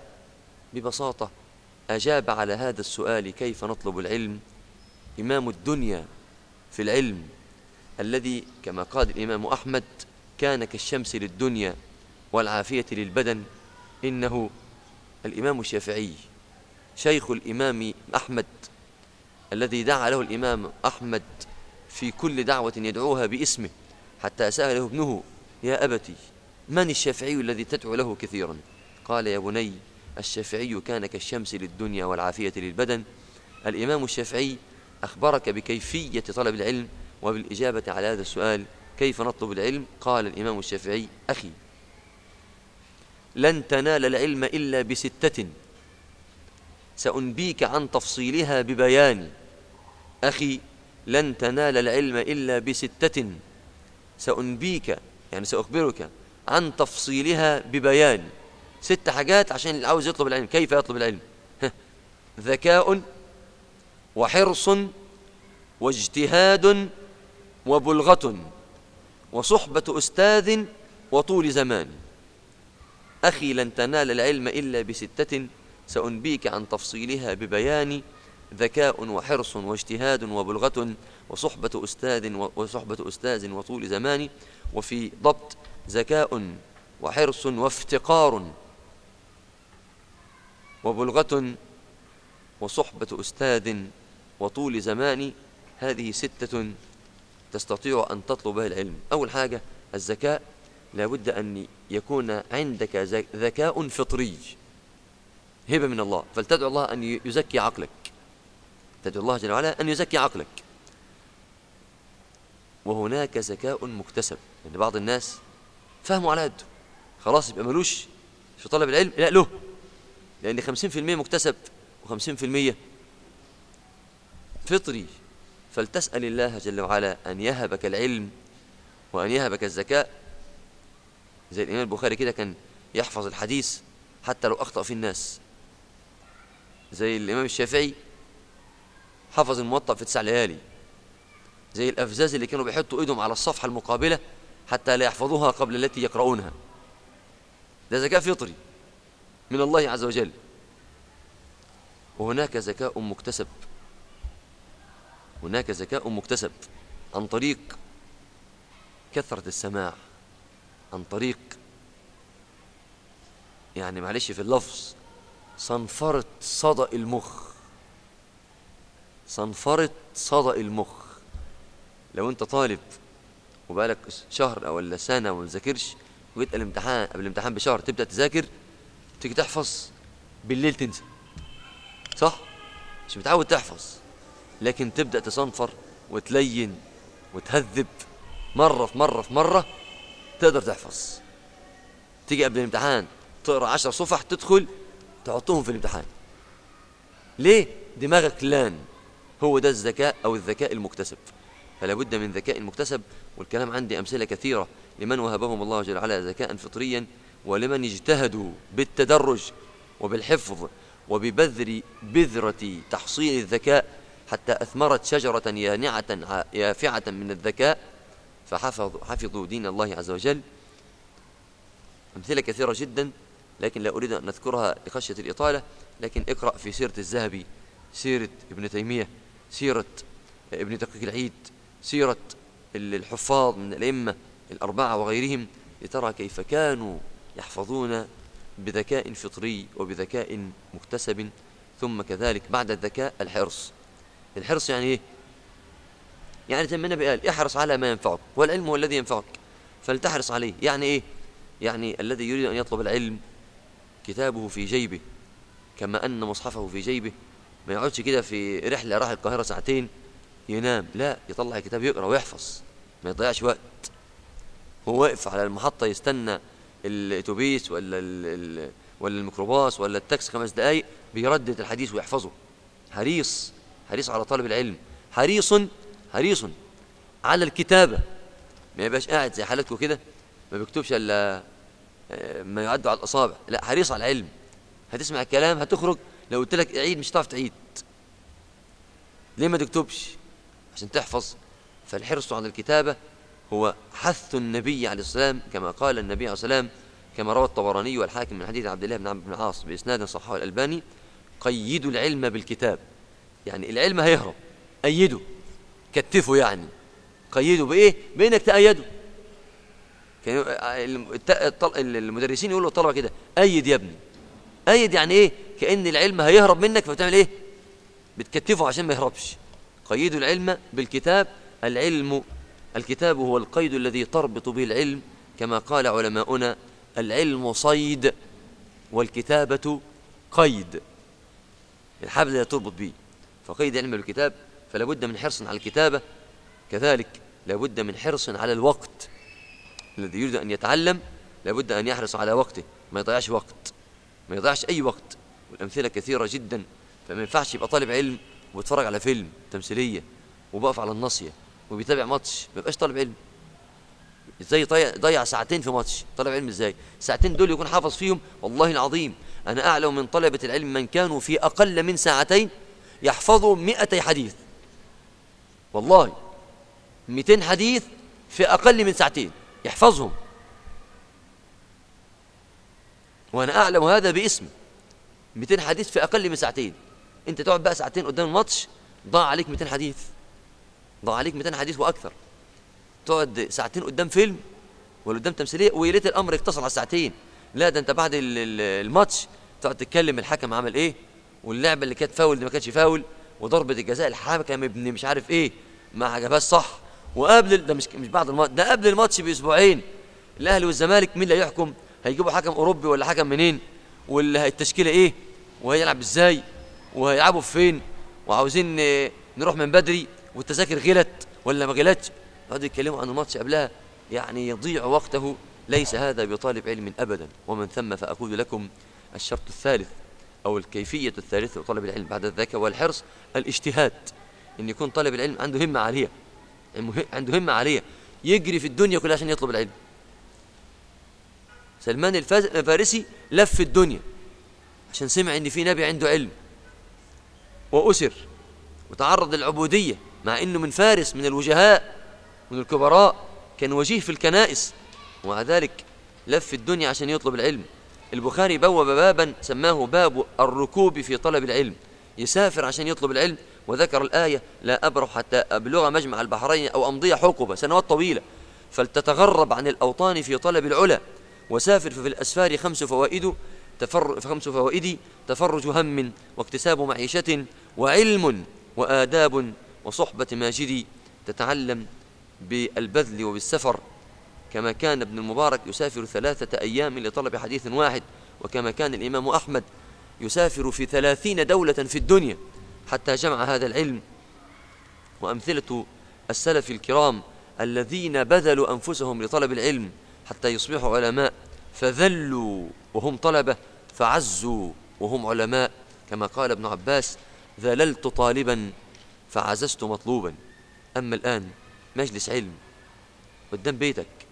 ببساطة أجاب على هذا السؤال كيف نطلب العلم؟ إمام الدنيا في العلم. الذي كما قال الإمام أحمد كان كالشمس للدنيا والعافية للبدن إنه الإمام الشافعي شيخ الإمام أحمد الذي دعا له الإمام أحمد في كل دعوة يدعوها باسمه حتى سأله ابنه يا أبتي من الشافعي الذي تدعو له كثيرا؟ قال يا بني الشافعي كان كالشمس للدنيا والعافية للبدن. الإمام الشافعي أخبرك بكيفية طلب العلم وبالإجابة على هذا السؤال كيف نطلب العلم؟ قال الإمام الشافعي أخي لن تنال العلم إلا بستة. سأنبيك عن تفصيلها ببيان. أخي لن تنال العلم إلا بستة. سأنبيك يعني سأخبرك عن تفصيلها ببيان. ست حاجات عشان اللي عاوز يطلب العلم. كيف يطلب العلم؟ ذكاء وحرص واجتهاد وبلغة وصحبة أستاذ وطول زمان. أخي لن تنال العلم إلا بستة سأنبيك عن تفصيلها ببيان ذكاء وحرص واجتهاد وبلغة وصحبة أستاذ وصحبة أستاذ وطول زمان. وفي ضبط ذكاء وحرص وافتقار وبلغة وصحبة أستاذ وطول زمان. هذه ستة تستطيع أن تطلب بها العلم. أول حاجة الذكاء لابد أن يكون عندك ذكاء فطري. هبة من الله. فلتدعو الله أن يزكي عقلك. تدعو الله جل وعلا أن يزكي عقلك. وهناك ذكاء مكتسب. يعني بعض الناس فهموا على قده خلاص يبقى ملوش في طلب العلم لا له. لأن 50% مكتسب و50% فطري. فلتسأل الله جل وعلا أن يهبك العلم وأن يهبك الذكاء. زي الإمام البخاري كده كان يحفظ الحديث حتى لو أخطأ في الناس. زي الإمام الشافعي حفظ الموطأ في تسع ليالي. زي الأفزاز اللي كانوا بيحطوا إيدهم على الصفحة المقابلة حتى لا يحفظوها قبل التي يقرؤونها. ده ذكاء فطري من الله عز وجل. وهناك ذكاء مكتسب. هناك ذكاء مكتسب عن طريق كثرة السماع عن طريق يعني معلش في اللفظ صنفرة صدأ المخ. صنفرة صدأ المخ. لو أنت طالب وبقالك شهر أو ولا سنة وما تذاكرش وجيت الامتحان قبل الامتحان بشهر تبدأ تذاكر تيجي تحفظ بالليل تنسى. صح؟ مش متعود تحفظ. لكن تبدأ تصنفر وتلين وتهذب مرة في مرة في مرة تقدر تحفظ. تيجي قبل الامتحان تقرأ عشر صفح تدخل تحطهم في الامتحان. ليه؟ دماغك لأن هو ده الذكاء أو الذكاء المكتسب. فلا بد من ذكاء مكتسب والكلام عندي أمثلة كثيرة لمن وهبهم الله جل وعلا ذكاء فطريا ولمن اجتهدوا بالتدرج وبالحفظ وببذر بذرة تحصيل الذكاء حتى أثمرت شجرة يانعة يافعة من الذكاء فحفظوا حفظوا دين الله عز وجل. أمثلة كثيرة جدا لكن لا أريد أن نذكرها لخشية الإطالة. لكن اقرأ في سيرة الذهبي سيرة ابن تيمية سيرة ابن دقيق العيد سيرة الحفاظ من الأئمة الأربعة وغيرهم لترى كيف كانوا يحفظون بذكاء فطري وبذكاء مكتسب. ثم كذلك بعد الذكاء الحرص. الحرص يعني إيه؟ يعني زي النبي قال احرص على ما ينفعك والعلم هو الذي ينفعك فلتحرص عليه. يعني إيه؟ يعني الذي يريد أن يطلب العلم كتابه في جيبه كما أن مصحفه في جيبه. ما يقعدش كده في رحلة راح القاهرة ساعتين ينام لا يطلع الكتاب يقرأ ويحفظ ما يضيعش وقت. هو واقف على المحطة يستنى الأتوبيس ولا ولا الميكروباص ولا التاكسي خمس دقايق بيردد الحديث ويحفظه. حريص. حريص على طالب العلم. حريص حريص على الكتابة. ما يبقاش قاعد زي حالتكم كده ما بيكتبش إلا آه، ما يعد على الأصابع. لا حريص على العلم. هتسمع الكلام هتخرج. لو قلت لك عيد مش هتعرف تعيد. ليه ما تكتبش؟ عشان تحفظ. فالحرص على الكتابة هو حث النبي عليه السلام كما قال النبي عليه السلام كما روى الطبراني والحاكم من حديث عبد الله بن عمرو بن العاص بإسناد صححه الألباني قيدوا العلم بالكتاب. يعني العلم هيهرب. أيده. كتفه يعني. قيده بإيه؟ بإنك تأيده. كان المدرسين يقولوا للطلبة كده أيد يا ابني. أيد يعني إيه؟ كأن العلم هيهرب منك فبتعمل إيه؟ بتكتفه عشان ما يهربش. قيدوا العلم بالكتاب. العلم الكتاب هو القيد الذي تربط به العلم كما قال علماؤنا العلم صيد والكتابة قيد. الحبل الذي تربط به. فقيد علم الكتاب فلا بد من حرص على الكتابة. كذلك لا بد من حرص على الوقت. الذي يريد أن يتعلم لا بد أن يحرص على وقته ما يضيعش وقت ما يضيعش أي وقت. والأمثلة كثيرة جدا فما ينفعش يبقى طالب علم ويتفرج على فيلم تمثيلية وبقف على الناصية وبيتابع ماتش ما يبقاش طالب علم. إزاي ضيع ساعتين في ماتش؟ طالب علم إزاي؟ ساعتين دول يكون حافظ فيهم؟ والله العظيم أنا أعلم من طلبة العلم من كانوا في أقل من ساعتين يحفظوا مئتي حديث. والله مئتين حديث في أقل من ساعتين يحفظهم. وأنا أعلم هذا باسم 200 حديث في أقل من ساعتين. أنت تقعد بقى ساعتين قدام الماتش ضاع عليك 200 حديث. ضاع عليك 200 حديث وأكثر. تقعد ساعتين قدام فيلم ولا قدام تمثيلية ويا ريت الأمر يقتصر على ساعتين لا ده أنت بعد الماتش تقعد تتكلم الحكم عمل إيه؟ واللعبة اللي كانت فاول دي ما كانتش فاول وضربة الجزاء الحكم ابن مش عارف إيه ما عجبهاش صح. وقبل ده مش مش بعد الماتش ده قبل الماتش بأسبوعين. الأهلي والزمالك مين اللي هيحكم؟ هيجيبوا حكم أوروبي ولا حكم منين؟ واللي التشكيلة إيه؟ وهيلعب إزاي؟ وهيلعبوا فين؟ وعاوزين نروح من بدري والتذاكر غلت ولا ما غلتش؟ يقعدوا يتكلموا عن الماتش قبلها. يعني يضيع وقته. ليس هذا بطالب علم ابدا. ومن ثم فأقول لكم الشرط الثالث. أو الكيفية الثالثة لطلب العلم بعد ذاك والحرص الاجتهاد. إن يكون طالب العلم عنده همة عالية. عنده همة عالية. يجري في الدنيا كلها عشان يطلب العلم. سلمان الفارسي لف الدنيا عشان سمع إن في نبي عنده علم. وأسر. وتعرض للعبودية مع إنه من فارس من الوجهاء من الكبراء. كان وجيه في الكنائس. ومع ذلك لف الدنيا عشان يطلب العلم. البخاري بوب بابا سماه باب الركوب في طلب العلم. يسافر عشان يطلب العلم وذكر الآية لا أبرح حتى أبلغ مجمع البحرين أو أمضي حقبة. سنوات طويلة. فلتتغرب عن الأوطان في طلب العلا. وسافر في الأسفار خمس فوائد تفر خمس فوائد تفرج هم واكتساب معيشة وعلم وآداب وصحبة ماجد تتعلم بالبذل وبالسفر كما كان ابن المبارك يسافر ثلاثة أيام لطلب حديث واحد وكما كان الإمام أحمد يسافر في ثلاثين دولة في الدنيا حتى جمع هذا العلم. وأمثلة السلف الكرام الذين بذلوا أنفسهم لطلب العلم حتى يصبحوا علماء فذلوا وهم طلبة فعزوا وهم علماء. كما قال ابن عباس ذللت طالبا فعززت مطلوبا. أما الآن مجلس علم قدام بيتك.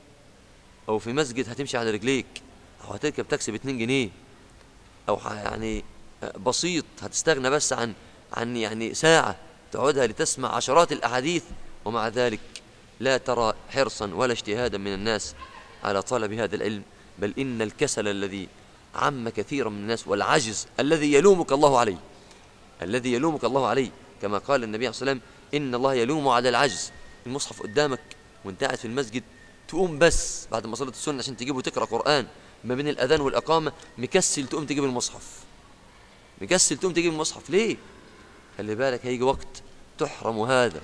أو في مسجد هتمشي على رجليك أو هتركب تاكسي باتنين جنيه أو يعني بسيط هتستغنى بس عن عن يعني ساعة تقعدها لتسمع عشرات الأحاديث ومع ذلك لا ترى حرصا ولا اجتهادا من الناس على طلب هذا العلم بل إن الكسل الذي عم كثيرا من الناس والعجز الذي يلومك الله عليه الذي يلومك الله عليه كما قال النبي عليه الصلاة والسلام إن الله يلوم على العجز المصحف قدامك وانت قاعد في المسجد تقوم بس بعد ما صليت السنة عشان تجيبه تقرأ قرآن ما بين الأذان والأقامة مكسل تقوم تجيب المصحف. مكسل تقوم تجيب المصحف. ليه؟ خلي بالك هيجي وقت تحرم هذا.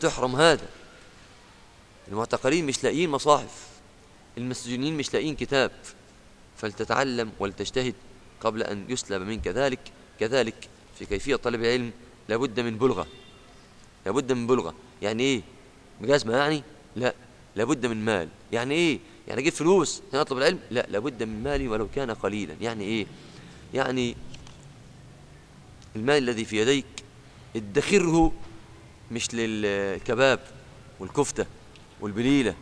تحرم هذا. المعتقلين مش لاقيين مصاحف. المسجونين مش لاقيين كتاب. فلتتعلم ولتجتهد قبل أن يسلب منك ذلك. كذلك في كيفية طلب العلم لابد من بلغة. لابد من بلغة. يعني إيه؟ مجازمة يعني لا. لابد من مال. يعني إيه؟ يعني أجيب فلوس عشان أطلب العلم؟ لا لابد من مالي ولو كان قليلا. يعني إيه؟ يعني المال الذي في يديك ادخره مش للكباب والكفتة والبليلة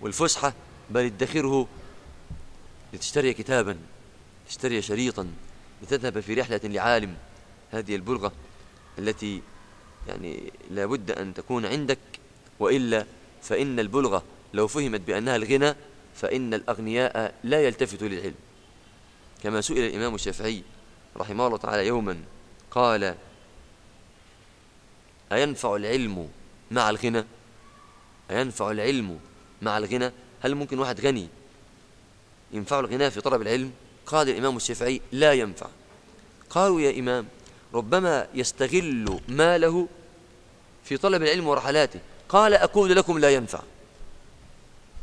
والفسحة بل ادخره لتشتري كتابا تشتري شريطا لتذهب في رحلة لعالم هذه البلغة التي يعني لا بد أن تكون عندك وإلا فإن البلغة لو فهمت بأنها الغنى فإن الأغنياء لا يلتفتوا للعلم. كما سئل الإمام الشافعي رحمه الله تعالى يوما قال أينفع العلم مع الغنى؟ أينفع العلم مع الغنى؟ هل ممكن واحد غني ينفع الغنى في طلب العلم؟ قال الإمام الشافعي لا ينفع. قالوا يا إمام ربما يستغل ماله في طلب العلم ورحلاته. قال أقول لكم لا ينفع.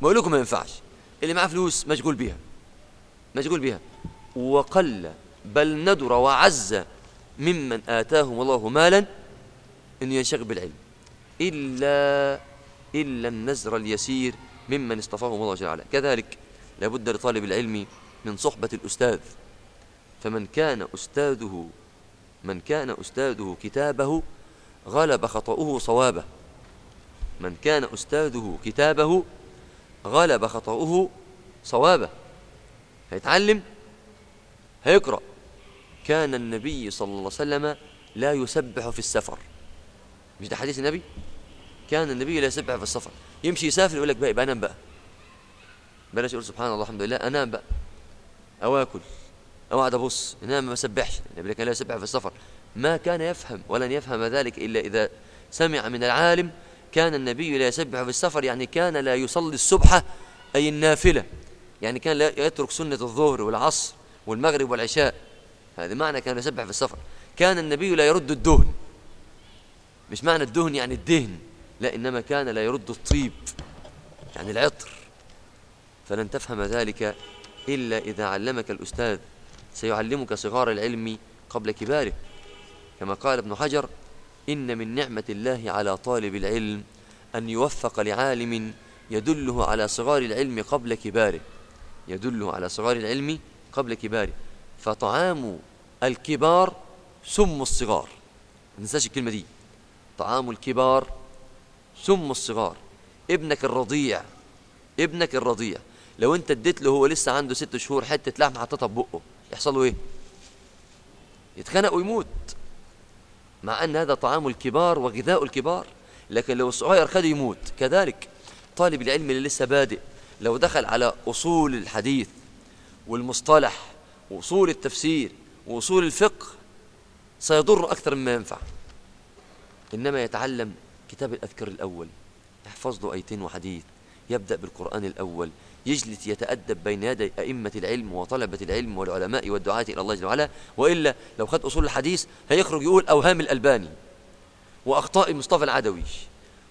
بقول لكم ما ينفعش. اللي معاه فلوس مشغول بها مشغول بها وقل بل ندر وعز ممن آتاهم الله مالا أن ينشغل بالعلم. إلا إلا النزر اليسير ممن اصطفاهم الله جل وعلا. كذلك لابد لطالب العلم من صحبة الأستاذ. فمن كان أستاذه من كان أستاذه كتابه غلب خطأه صوابه. من كان أستاذه كتابه غلب خطأه صوابه. هيتعلم هيقرأ. كان النبي صلى الله عليه وسلم لا يسبح في السفر. مش ده حديث النبي؟ كان النبي لا يسبح في السفر. يمشي يسافر يقول لك بقى يبقى أنام بقى. بلاش يقول سبحان الله الحمد لله أنام بقى. أو آكل أو أقعد أبص. انام ما اسبحش النبي كان لا يسبح في السفر. ما كان يفهم ولن يفهم ذلك إلا إذا سمع من العالم كان النبي لا يسبح في السفر يعني كان لا يصلي الصبح أي النافلة. يعني كان لا يترك سنة الظهر والعصر والمغرب والعشاء. هذا معنى كان يسبح في السفر. كان النبي لا يرد الدهن. مش معنى الدهن يعني الدهن لا إنما كان لا يرد الطيب يعني العطر. فلن تفهم ذلك إلا إذا علمك الأستاذ. سيعلمك صغار العلم قبل كباره. كما قال ابن حجر إن من نعمة الله على طالب العلم أن يوفق لعالم يدله على صغار العلم قبل كباره. يدله على صغار العلم قبل كباره. فطعام الكبار سم الصغار. ما ننساش الكلمة دي. طعام الكبار سم الصغار. ابنك الرضيع ابنك الرضيع. لو انت اديت له هو لسه عنده ست شهور حتة لحم حطيتها في بقه يحصل له إيه؟ يتخنق ويموت. مع أن هذا طعام الكبار وغذاء الكبار لكن لو الصغير خده يموت. كذلك طالب العلم اللي لسه بادئ لو دخل على أصول الحديث والمصطلح وأصول التفسير وأصول الفقه سيضر أكثر مما ينفع. إنما يتعلم كتاب الأذكر الأول يحفظ له أيتين وحديث يبدأ بالقرآن الأول يجلس يتأدب بين يدي أئمة العلم وطلبة العلم والعلماء والدعاة إلى الله جل وعلا وإلا لو خد أصول الحديث هيخرج يقول أوهام الألباني وأخطاء مصطفى العدوي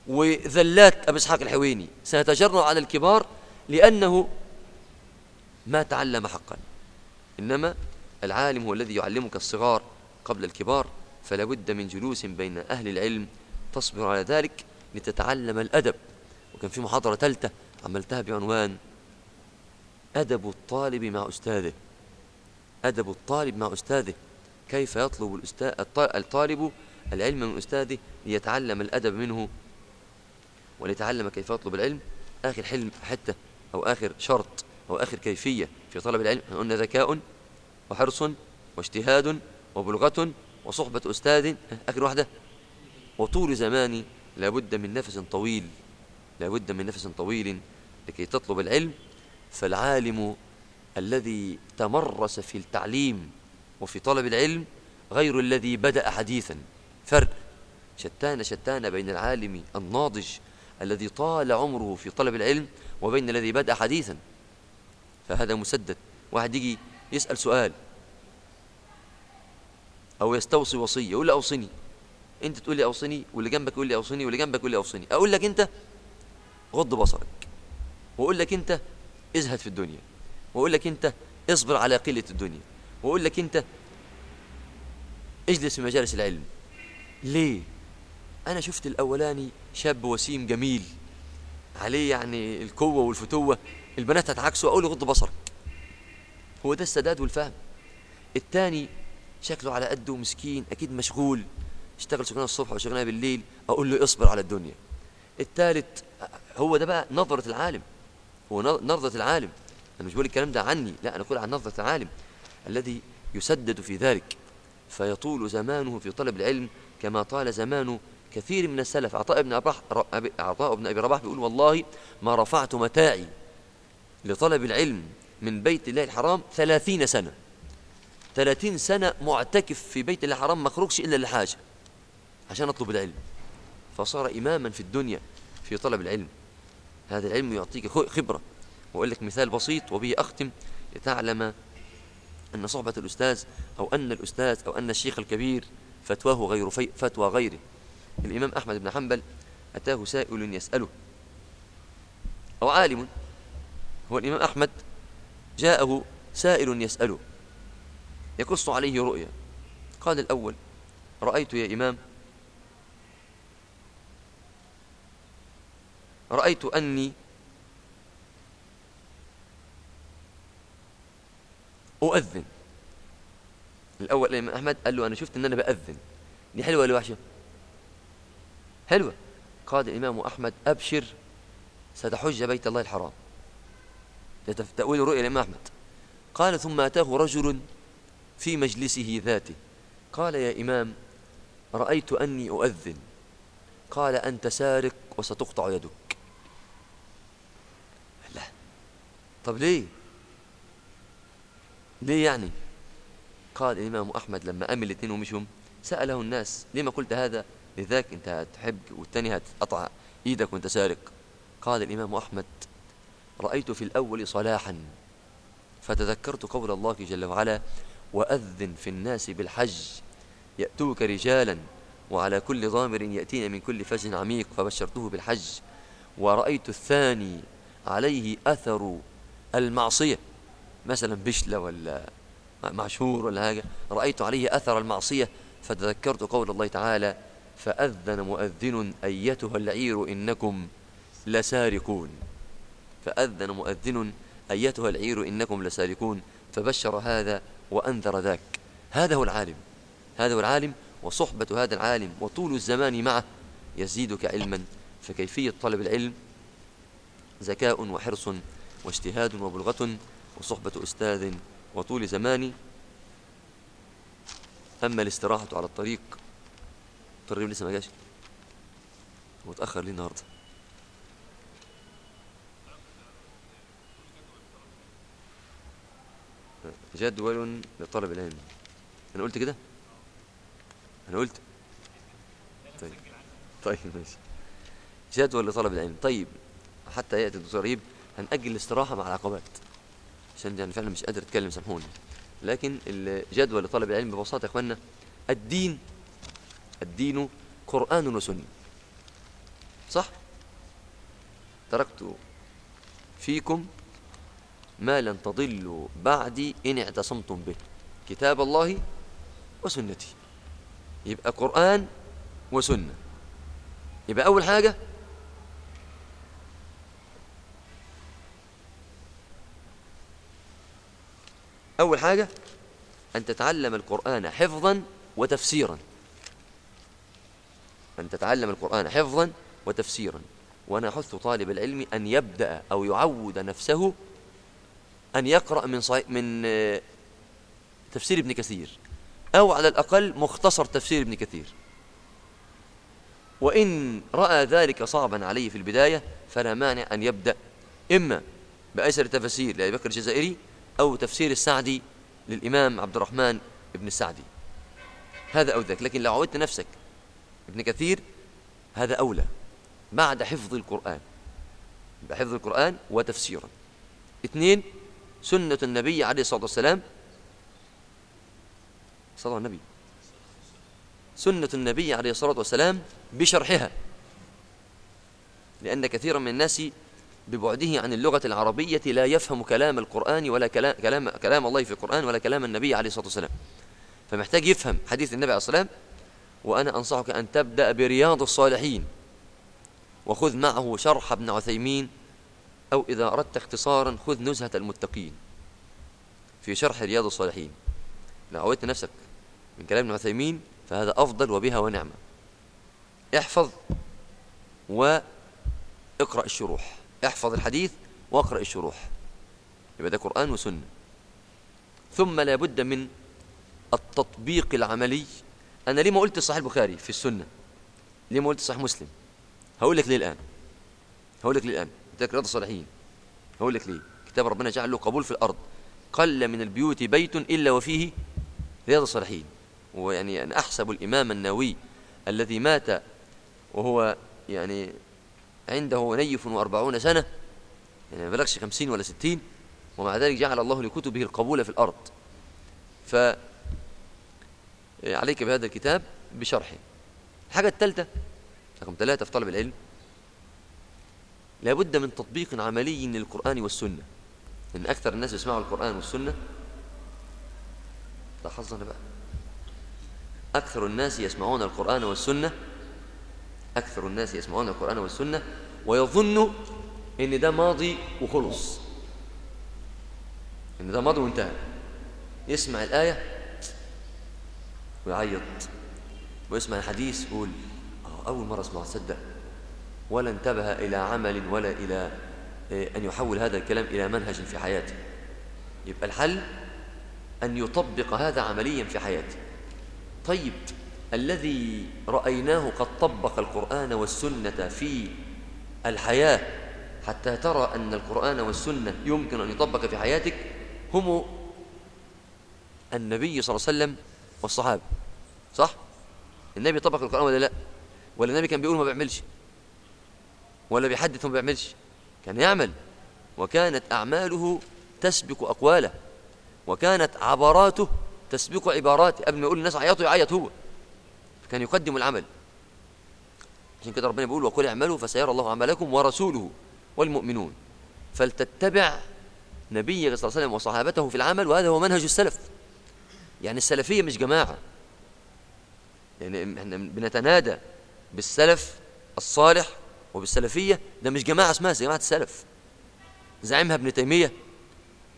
وذلات أبي إسحاق الحويني. سيتجرع على الكبار لأنه ما تعلم حقا. إنما العالم هو الذي يعلمك الصغار قبل الكبار فلا بد من جلوس بين أهل العلم تصبر على ذلك لتتعلم الأدب. وكان في محاضرة ثالثة عملتها بعنوان أدب الطالب مع أستاذه. أدب الطالب مع أستاذه. كيف يطلب الأستاذ الطالب العلم من أستاذه ليتعلم الأدب منه؟ وليتعلم كيف يطلب العلم؟ آخر حلم حتى أو آخر شرط أو آخر كيفية في طلب العلم. قلنا ذكاء وحرص واجتهاد وبلغة وصحبة أستاذ. آخر واحدة. وطول زمان لابد من نفس طويل. لابد من نفس طويل لكي تطلب العلم فالعالم الذي تمرس في التعليم وفي طلب العلم غير الذي بدأ حديثا. فرق شتان شتان بين العالم الناضج الذي طال عمره في طلب العلم وبين الذي بدأ حديثا. فهذا مسدد. واحد يجي يسأل سؤال. أو يستوصي وصية يقول له أوصني. أنت تقول لي أوصني واللي جنبك يقول لي أوصني واللي جنبك يقول لي أوصني. أقول لك أنت غض بصرك. وأقول لك أنت ازهد في الدنيا. وأقول لك أنت اصبر على قلة الدنيا. وأقول لك أنت اجلس في مجالس العلم. ليه؟ أنا شفت الأولاني شاب وسيم جميل. عليه يعني القوة والفتوة. البنات هتعكسه أقول له غض بصرك. هو ده السداد والفهم. الثاني شكله على قده مسكين أكيد مشغول. اشتغل شغلانة الصبح وشغلانة بالليل. أقول له اصبر على الدنيا. الثالث هو ده بقى نظرة العالم. هو نظره العالم. أنا مش بقول الكلام ده عني لا أنا بقول عن نظره العالم الذي يسدد في ذلك. فيطول زمانه في طلب العلم كما طال زمان كثير من السلف. عطاء بن أبرح عطاء بن أبي رباح بيقول والله ما رفعت متاعي لطلب العلم من بيت الله الحرام ثلاثين سنة. ثلاثين سنة معتكف في بيت الله الحرام ما خرجش إلا لحاجة عشان أطلب العلم. فصار إماما في الدنيا في طلب العلم. هذا العلم يعطيك خبرة. وأقول لك مثال بسيط وبه أختم. لتعلم أن صحبة الأستاذ أو أن الأستاذ أو أن الشيخ الكبير فتواه غير في فتوى غيره. الإمام أحمد بن حنبل أتاه سائل يسأله. أو عالم. هو الإمام أحمد جاءه سائل يسأله. يقص عليه رؤيا. قال الأول رأيت يا إمام رأيت أني أؤذن. الأول الإمام أحمد قال له أنا شفت أن أنا بأذن. دي حلوة ولا وحشة؟ حلوة. قال الإمام أحمد أبشر ستحج بيت الله الحرام. تأويل رؤيا الإمام أحمد. قال ثم أتاه رجل في مجلسه ذاته. قال يا إمام رأيت أني أؤذن. قال أنت سارق وستقطع يدك لا طب ليه؟ ليه يعني؟ قال الإمام أحمد لما أمل الاثنين ومشهم سأله الناس لما قلت هذا؟ لذاك أنت هتحب والتاني هتقطع إيدك وأنت سارق. قال الإمام أحمد رأيت في الأول صلاحا فتذكرت قول الله جل وعلا وأذن في الناس بالحج يأتوك رجالا وعلى كل ضامر يأتين من كل فج عميق فبشرته بالحج ورأيت الثاني عليه أثر المعصية. مثلا بشلة ولا معشور ولا حاجة. رأيت عليه أثر المعصية فتذكرت قول الله تعالى فأذن مؤذن أيتها العير إنكم لسارقون. فأذن مؤذن أيتها العير إنكم لسارقون. فبشر هذا وأنذر ذاك. هذا هو العالم. هذا هو العالم وصحبة هذا العالم وطول الزمان معه. يزيدك علما فكيفية طلب العلم؟ ذكاء وحرص واجتهاد وبلغة وصحبة أستاذ وطول زمان. أما الاستراحة على الطريق. الطريق لسه ما جاش. وتأخر لي النهارده؟ جدول لطلب العلم. أنا قلت كده؟ أنا قلت. طيب. طيب ماشي. جدول لطلب العلم. طيب حتى يأتي الدكتور ريب هنأجل الاستراحة مع العقبات. عشان يعني فعلا مش قادر أتكلم سامحوني. لكن الجدول لطلب العلم ببساطة يا اخوانا الدين الدين قرآن وسنة. صح؟ تركت فيكم ما لن تضلوا بعدي إن اعتصمتم به. كتاب الله وسنتي. يبقى قرآن وسنة. يبقى أول حاجة أول حاجة أن تتعلم القرآن حفظا وتفسيرا. أن تتعلم القرآن حفظا وتفسيرا. وأنا أحث طالب العلم أن يبدأ أو يعود نفسه أن يقرأ من صي... من آه، تفسير ابن كثير أو على الأقل مختصر تفسير ابن كثير. وإن رأى ذلك صعبا عليه في البداية فلا مانع أن يبدأ. إما بأيسر تفسير لأبي بكر الجزائري أو تفسير السعدي للإمام عبد الرحمن ابن السعدي هذا أو ذاك لكن لو عودت نفسك ابن كثير هذا أولى بعد حفظ القرآن. بحفظ القرآن وتفسيرا. اثنين سنة النبي عليه الصلاة والسلام. صلى الله النبي. سنة النبي عليه الصلاة والسلام بشرحها. لأن كثيرا من الناس ببعده عن اللغة العربية لا يفهم كلام القرآن ولا كلام, كلام, كلام الله في القرآن ولا كلام النبي عليه الصلاة والسلام. فمحتاج يفهم حديث النبي عليه الصلاة والسلام وأنا أنصحك أن تبدأ برياض الصالحين وخذ معه شرح ابن عثيمين أو إذا أردت اختصارا خذ نزهة المتقين في شرح رياض الصالحين. لو عودت نفسك من كلام ابن عثيمين فهذا أفضل وبها ونعمة. احفظ واقرأ الشروح. احفظ الحديث واقرأ الشروح. يبقى ده قرآن وسنة. ثم لا بد من التطبيق العملي. أنا ليه ما قلت صحيح البخاري في السنة؟ ليه ما قلت صحيح مسلم؟ هقول لك ليه الآن. هقول لك ليه الآن. لك رياض الصالحين هقول لك ليه. كتاب ربنا جعل له قبول في الأرض. قل من البيوت بيت إلا وفيه رياض الصالحين ويعني أنا أحسب الإمام النووي الذي مات وهو يعني عنده نيف وأربعون سنة يعني ما بلغش خمسين ولا ستين ومع ذلك جعل الله لكتبه القبول في الأرض. ف عليك بهذا الكتاب بشرحه الحاجة الثالثة رقم ثلاثة في طلب العلم لابد من تطبيق عملي للقرآن والسنة. إن أكثر الناس يسمعوا القرآن والسنة لاحظنا بقى أكثر الناس يسمعون القرآن والسنة أكثر الناس يسمعون القرآن والسنة ويظن إن ده ماضي وخلص. إن ده ماضي وانتهى. يسمع الآية ويعيط. ويسمع الحديث يقول أول مرة أسمع تصدق. ولا انتبه إلى عمل ولا إلى أن يحول هذا الكلام إلى منهج في حياته. يبقى الحل أن يطبق هذا عمليا في حياته. طيب الذي رأيناه قد طبق القرآن والسنة في الحياة حتى ترى أن القرآن والسنة يمكن أن يطبق في حياتك هم النبي صلى الله عليه وسلم والصحابة. صح؟ النبي طبق القرآن ولا لا؟ ولا النبي كان بيقول ما بيعملش؟ ولا بيحدث وما بيعملش؟ كان يعمل. وكانت أعماله تسبق أقواله. وكانت عباراته تسبق عباراته قبل ما يقول الناس عيطوا يعيط هو. فكان يقدم العمل. عشان كده ربنا بيقول وقل اعملوا فسيرى الله عملكم ورسوله والمؤمنون. فلتتبع نبي صلى الله عليه وسلم وصحابته في العمل وهذا هو منهج السلف. يعني السلفية مش جماعة. يعني إحنا بنتنادى بالسلف الصالح وبالسلفية ده مش جماعة اسمها جماعة السلف. زعيمها ابن تيمية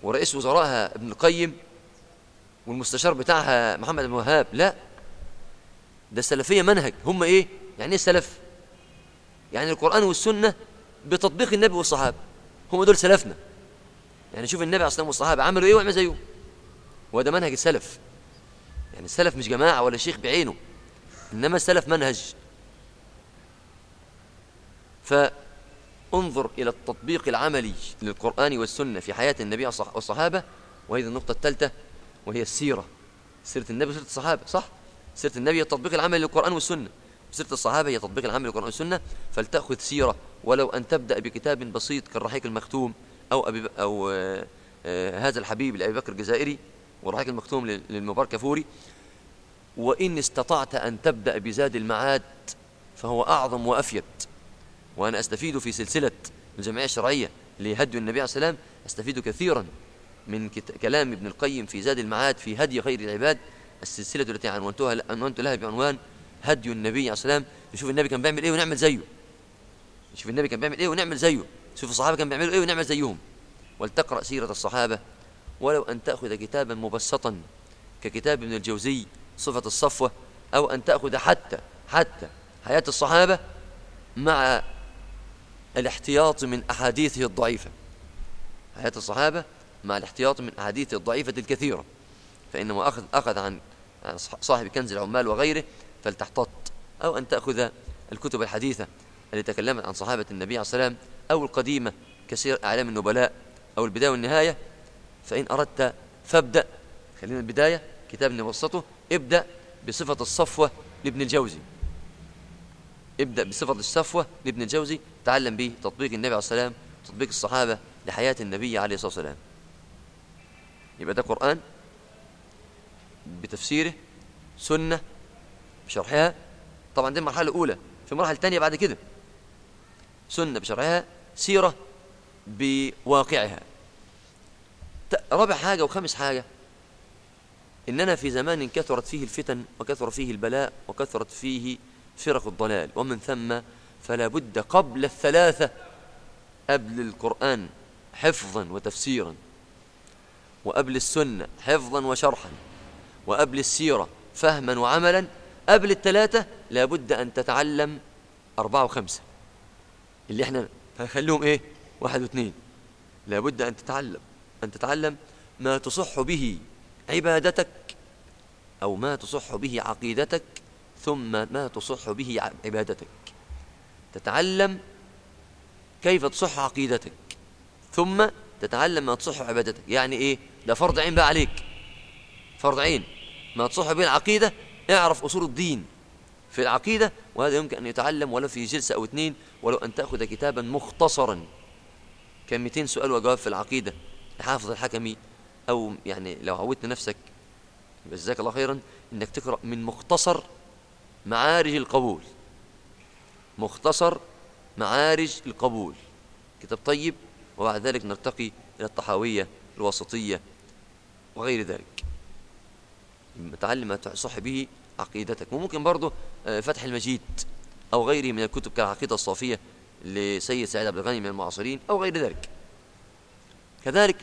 ورئيس وزرائها ابن القيم والمستشار بتاعها محمد بن وهاب لا ده السلفية منهج. هم إيه؟ يعني إيه السلف يعني القرآن والسنة بتطبيق النبي والصحابة. هم دول سلفنا. يعني شوف النبي عليه الصلاة والصحابة عملوا إيه واعمل زيهم وده منهج السلف. يعني السلف مش جماعة ولا شيخ بعينه. إنما السلف منهج. فانظر إلى التطبيق العملي للقرآن والسنة في حياة النبي والصحابة وهذه النقطة الثالثة وهي السيرة. سيرة النبي وسيرة الصحابة صح؟ سيرة النبي هي التطبيق العملي للقرآن والسنة. سيرة الصحابة هي تطبيق العمل للقرآن والسنة. فلتأخذ سيرة ولو أن تبدأ بكتاب بسيط كالرحيق المختوم أو, أبي أو آه آه هذا الحبيب لأبي بكر الجزائري والرحيق المختوم للمبارك كفوري وإن استطعت أن تبدأ بزاد المعاد فهو أعظم وأفيد. وأنا أستفيد في سلسلة الجمعية الشرعية لهدي النبي عليه السلام أستفيد كثيرا من كلام ابن القيم في زاد المعاد في هدي خير العباد. السلسلة التي عنونتها عنونت لها بعنوان هدي النبي عليه السلام نشوف النبي كان بيعمل إيه ونعمل زيه. نشوف النبي كان بيعمل إيه ونعمل زيه. نشوف الصحابة كانوا بيعملوا إيه ونعمل زيهم. ولتقرأ سيرة الصحابة. ولو أن تأخذ كتابا مبسطا ككتاب ابن الجوزي صفة الصفوة أو أن تأخذ حتى حتى حياة الصحابة مع الاحتياط من أحاديثه الضعيفة. حياة الصحابة مع الاحتياط من أحاديثه الضعيفة الكثيرة. فإنه أخذ, أخذ عن صاحب كنز العمال وغيره فلتحتط أو أن تأخذ الكتب الحديثة التي تكلمت عن صحابة النبي عليه السلام أو القديمة كسير أعلام النبلاء أو البداية والنهاية فإن أردت فابدأ خلينا البداية كتاب نبسطه ابدأ بصفة الصفوة لابن الجوزي. ابدأ بصفة الصفوة لابن الجوزي تعلم به تطبيق النبي عليه السلام تطبيق الصحابة لحياة النبي عليه الصلاة والسلام. يبقى ده قرآن بتفسيره سنة بشرحها. طبعا دي المرحلة الأولى. في المرحلة الثانية بعد كده. سنة بشرحها سيرة بواقعها. رابع حاجة وخامس حاجة. إننا في زمان كثرت فيه الفتن وكثر فيه البلاء وكثرت فيه فرق الضلال. ومن ثم فلا بد قبل الثلاثة قبل القرآن حفظا وتفسيرا. وقبل السنة حفظا وشرحا. وقبل السيرة فهما وعملا قبل الثلاثة لابد أن تتعلم أربعة وخمسة. اللي إحنا هنخليهم إيه؟ واحد واثنين. لابد أن تتعلم أن تتعلم ما تصح به عبادتك أو ما تصح به عقيدتك ثم ما تصح به عبادتك. تتعلم كيف تصح عقيدتك ثم تتعلم ما تصح عبادتك. يعني إيه؟ ده فرض عين بقى عليك. فرض عين. ما تصح به العقيدة اعرف أصول الدين. في العقيدة وهذا يمكن أن يتعلم ولو في جلسة أو اثنين ولو أن تأخذ كتابا مختصرا. كان 200 سؤال وجواب في العقيدة. لحافظ الحكمي أو يعني لو عودت نفسك جزاك الله خيرا إنك تقرأ من مختصر معارج القبول. مختصر معارج القبول. كتاب طيب وبعد ذلك نرتقي إلى الطحاوية الوسطية وغير ذلك. تعلم تصح به عقيدتك. وممكن برضه آه، فتح المجيد أو غيره من الكتب كالعقيدة الصافية لسيد سعيد عبد الغني من المعاصرين أو غير ذلك. كذلك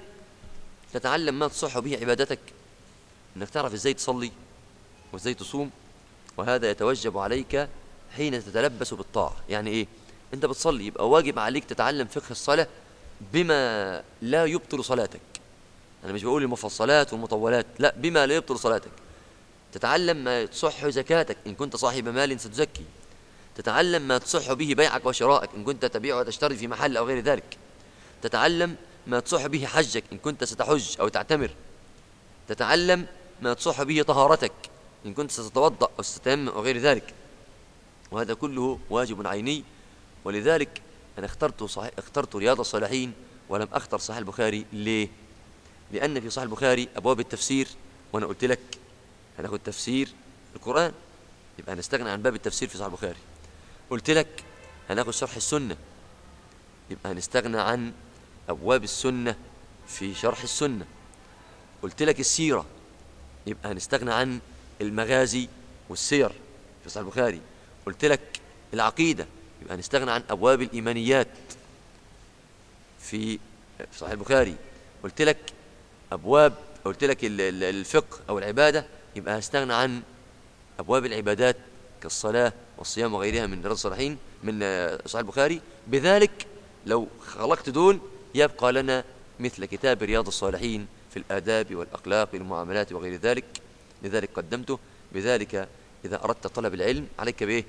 تتعلم ما تصح به عبادتك. إنك تعرف إزاي تصلي وإزاي تصوم وهذا يتوجب عليك حين تتلبس بالطاعة. يعني إيه؟ أنت بتصلي يبقى واجب عليك تتعلم فقه الصلاة بما لا يبطل صلاتك. أنا مش بقول المفصلات والمطولات لا بما لا يبطل صلاتك. تتعلم ما تصح زكاتك إن كنت صاحب مال ستزكي. تتعلم ما تصح به بيعك وشرائك إن كنت تبيع وتشتري في محل أو غير ذلك. تتعلم ما تصح به حجك إن كنت ستحج أو تعتمر. تتعلم ما تصح به طهارتك إن كنت ستتوضأ أو ستتيمم أو غير ذلك. وهذا كله واجب عيني. ولذلك أنا اخترت, صحيح اخترت رياض الصالحين ولم أختر صحيح البخاري. ليه؟ لأن في صحيح البخاري أبواب التفسير وأنا قلت لك هناخد تفسير القرآن. يبقى هنستغنى عن باب التفسير في صحيح البخاري. قلت لك هناخد شرح السنة. يبقى هنستغنى عن أبواب السنة في شرح السنة. قلت لك السيرة. يبقى هنستغنى عن المغازي والسير في صحيح البخاري. قلت لك العقيدة. يبقى هنستغنى عن أبواب الإيمانيات في صحيح البخاري. قلت لك أبواب قلت لك الفقه أو العبادة. يبقى هستغنى عن أبواب العبادات كالصلاة والصيام وغيرها من رياض الصالحين من صحيح البخاري. بذلك لو خلقت دول يبقى لنا مثل كتاب رياض الصالحين في الآداب والأخلاق والمعاملات وغير ذلك. لذلك قدمته. بذلك إذا أردت طلب العلم عليك بإيه؟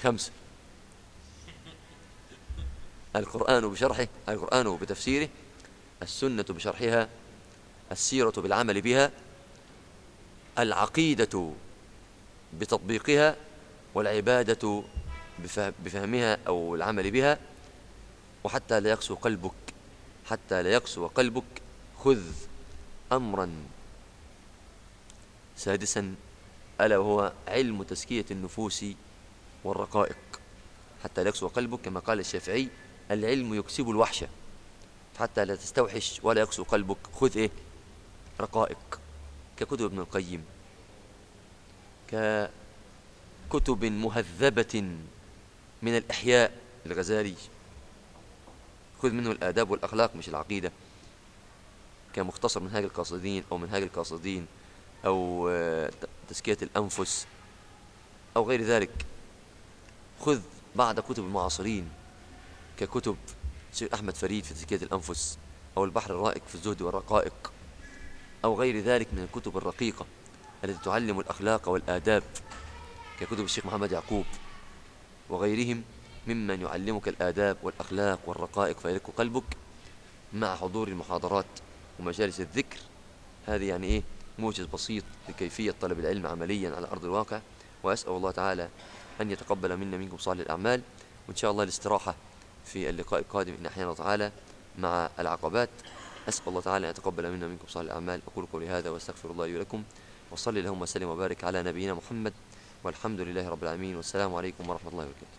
خمسة. القرآن بشرحه القرآن بتفسيره السنة بشرحها السيرة بالعمل بها العقيدة بتطبيقها والعبادة بفهمها أو العمل بها وحتى لا يقسو قلبك حتى لا يقسو قلبك خذ أمرا. سادسا ألا وهو علم تزكية النفوس والرقائق. حتى لا يقسو قلبك كما قال الشافعي العلم يكسب الوحشة حتى لا تستوحش ولا يقسو قلبك خذ إيه؟ رقائق. ككتب ابن القيم ككتب مهذبة من الإحياء الغزالي خذ منه الآداب والأخلاق مش العقيدة. كمختصر منهاج القاصدين أو منهاج القاصدين أو آه، تزكية الأنفس أو غير ذلك خذ بعض كتب المعاصرين ككتب شيخ أحمد فريد في تزكية الأنفس أو البحر الرائق في الزهد والرقائق. أو غير ذلك من الكتب الرقيقة التي تعلم الأخلاق والآداب ككتب الشيخ محمد يعقوب وغيرهم ممن يعلمك الآداب والأخلاق والرقائق فيلك قلبك مع حضور المحاضرات ومجالس الذكر. هذه يعني إيه؟ موجز بسيط لكيفية طلب العلم عمليا على أرض الواقع وأسأل الله تعالى أن يتقبل منا منكم صالح الأعمال وإن شاء الله الاستراحة في اللقاء القادم إن أحيانا تعالى مع العقبات. أسأل الله تعالى أن يتقبل منا منكم صالح الأعمال. أقول قولي هذا وأستغفر الله لي ولكم. وصلي اللهم وسلم وبارك على نبينا محمد والحمد لله رب العالمين. والسلام عليكم ورحمة الله وبركاته.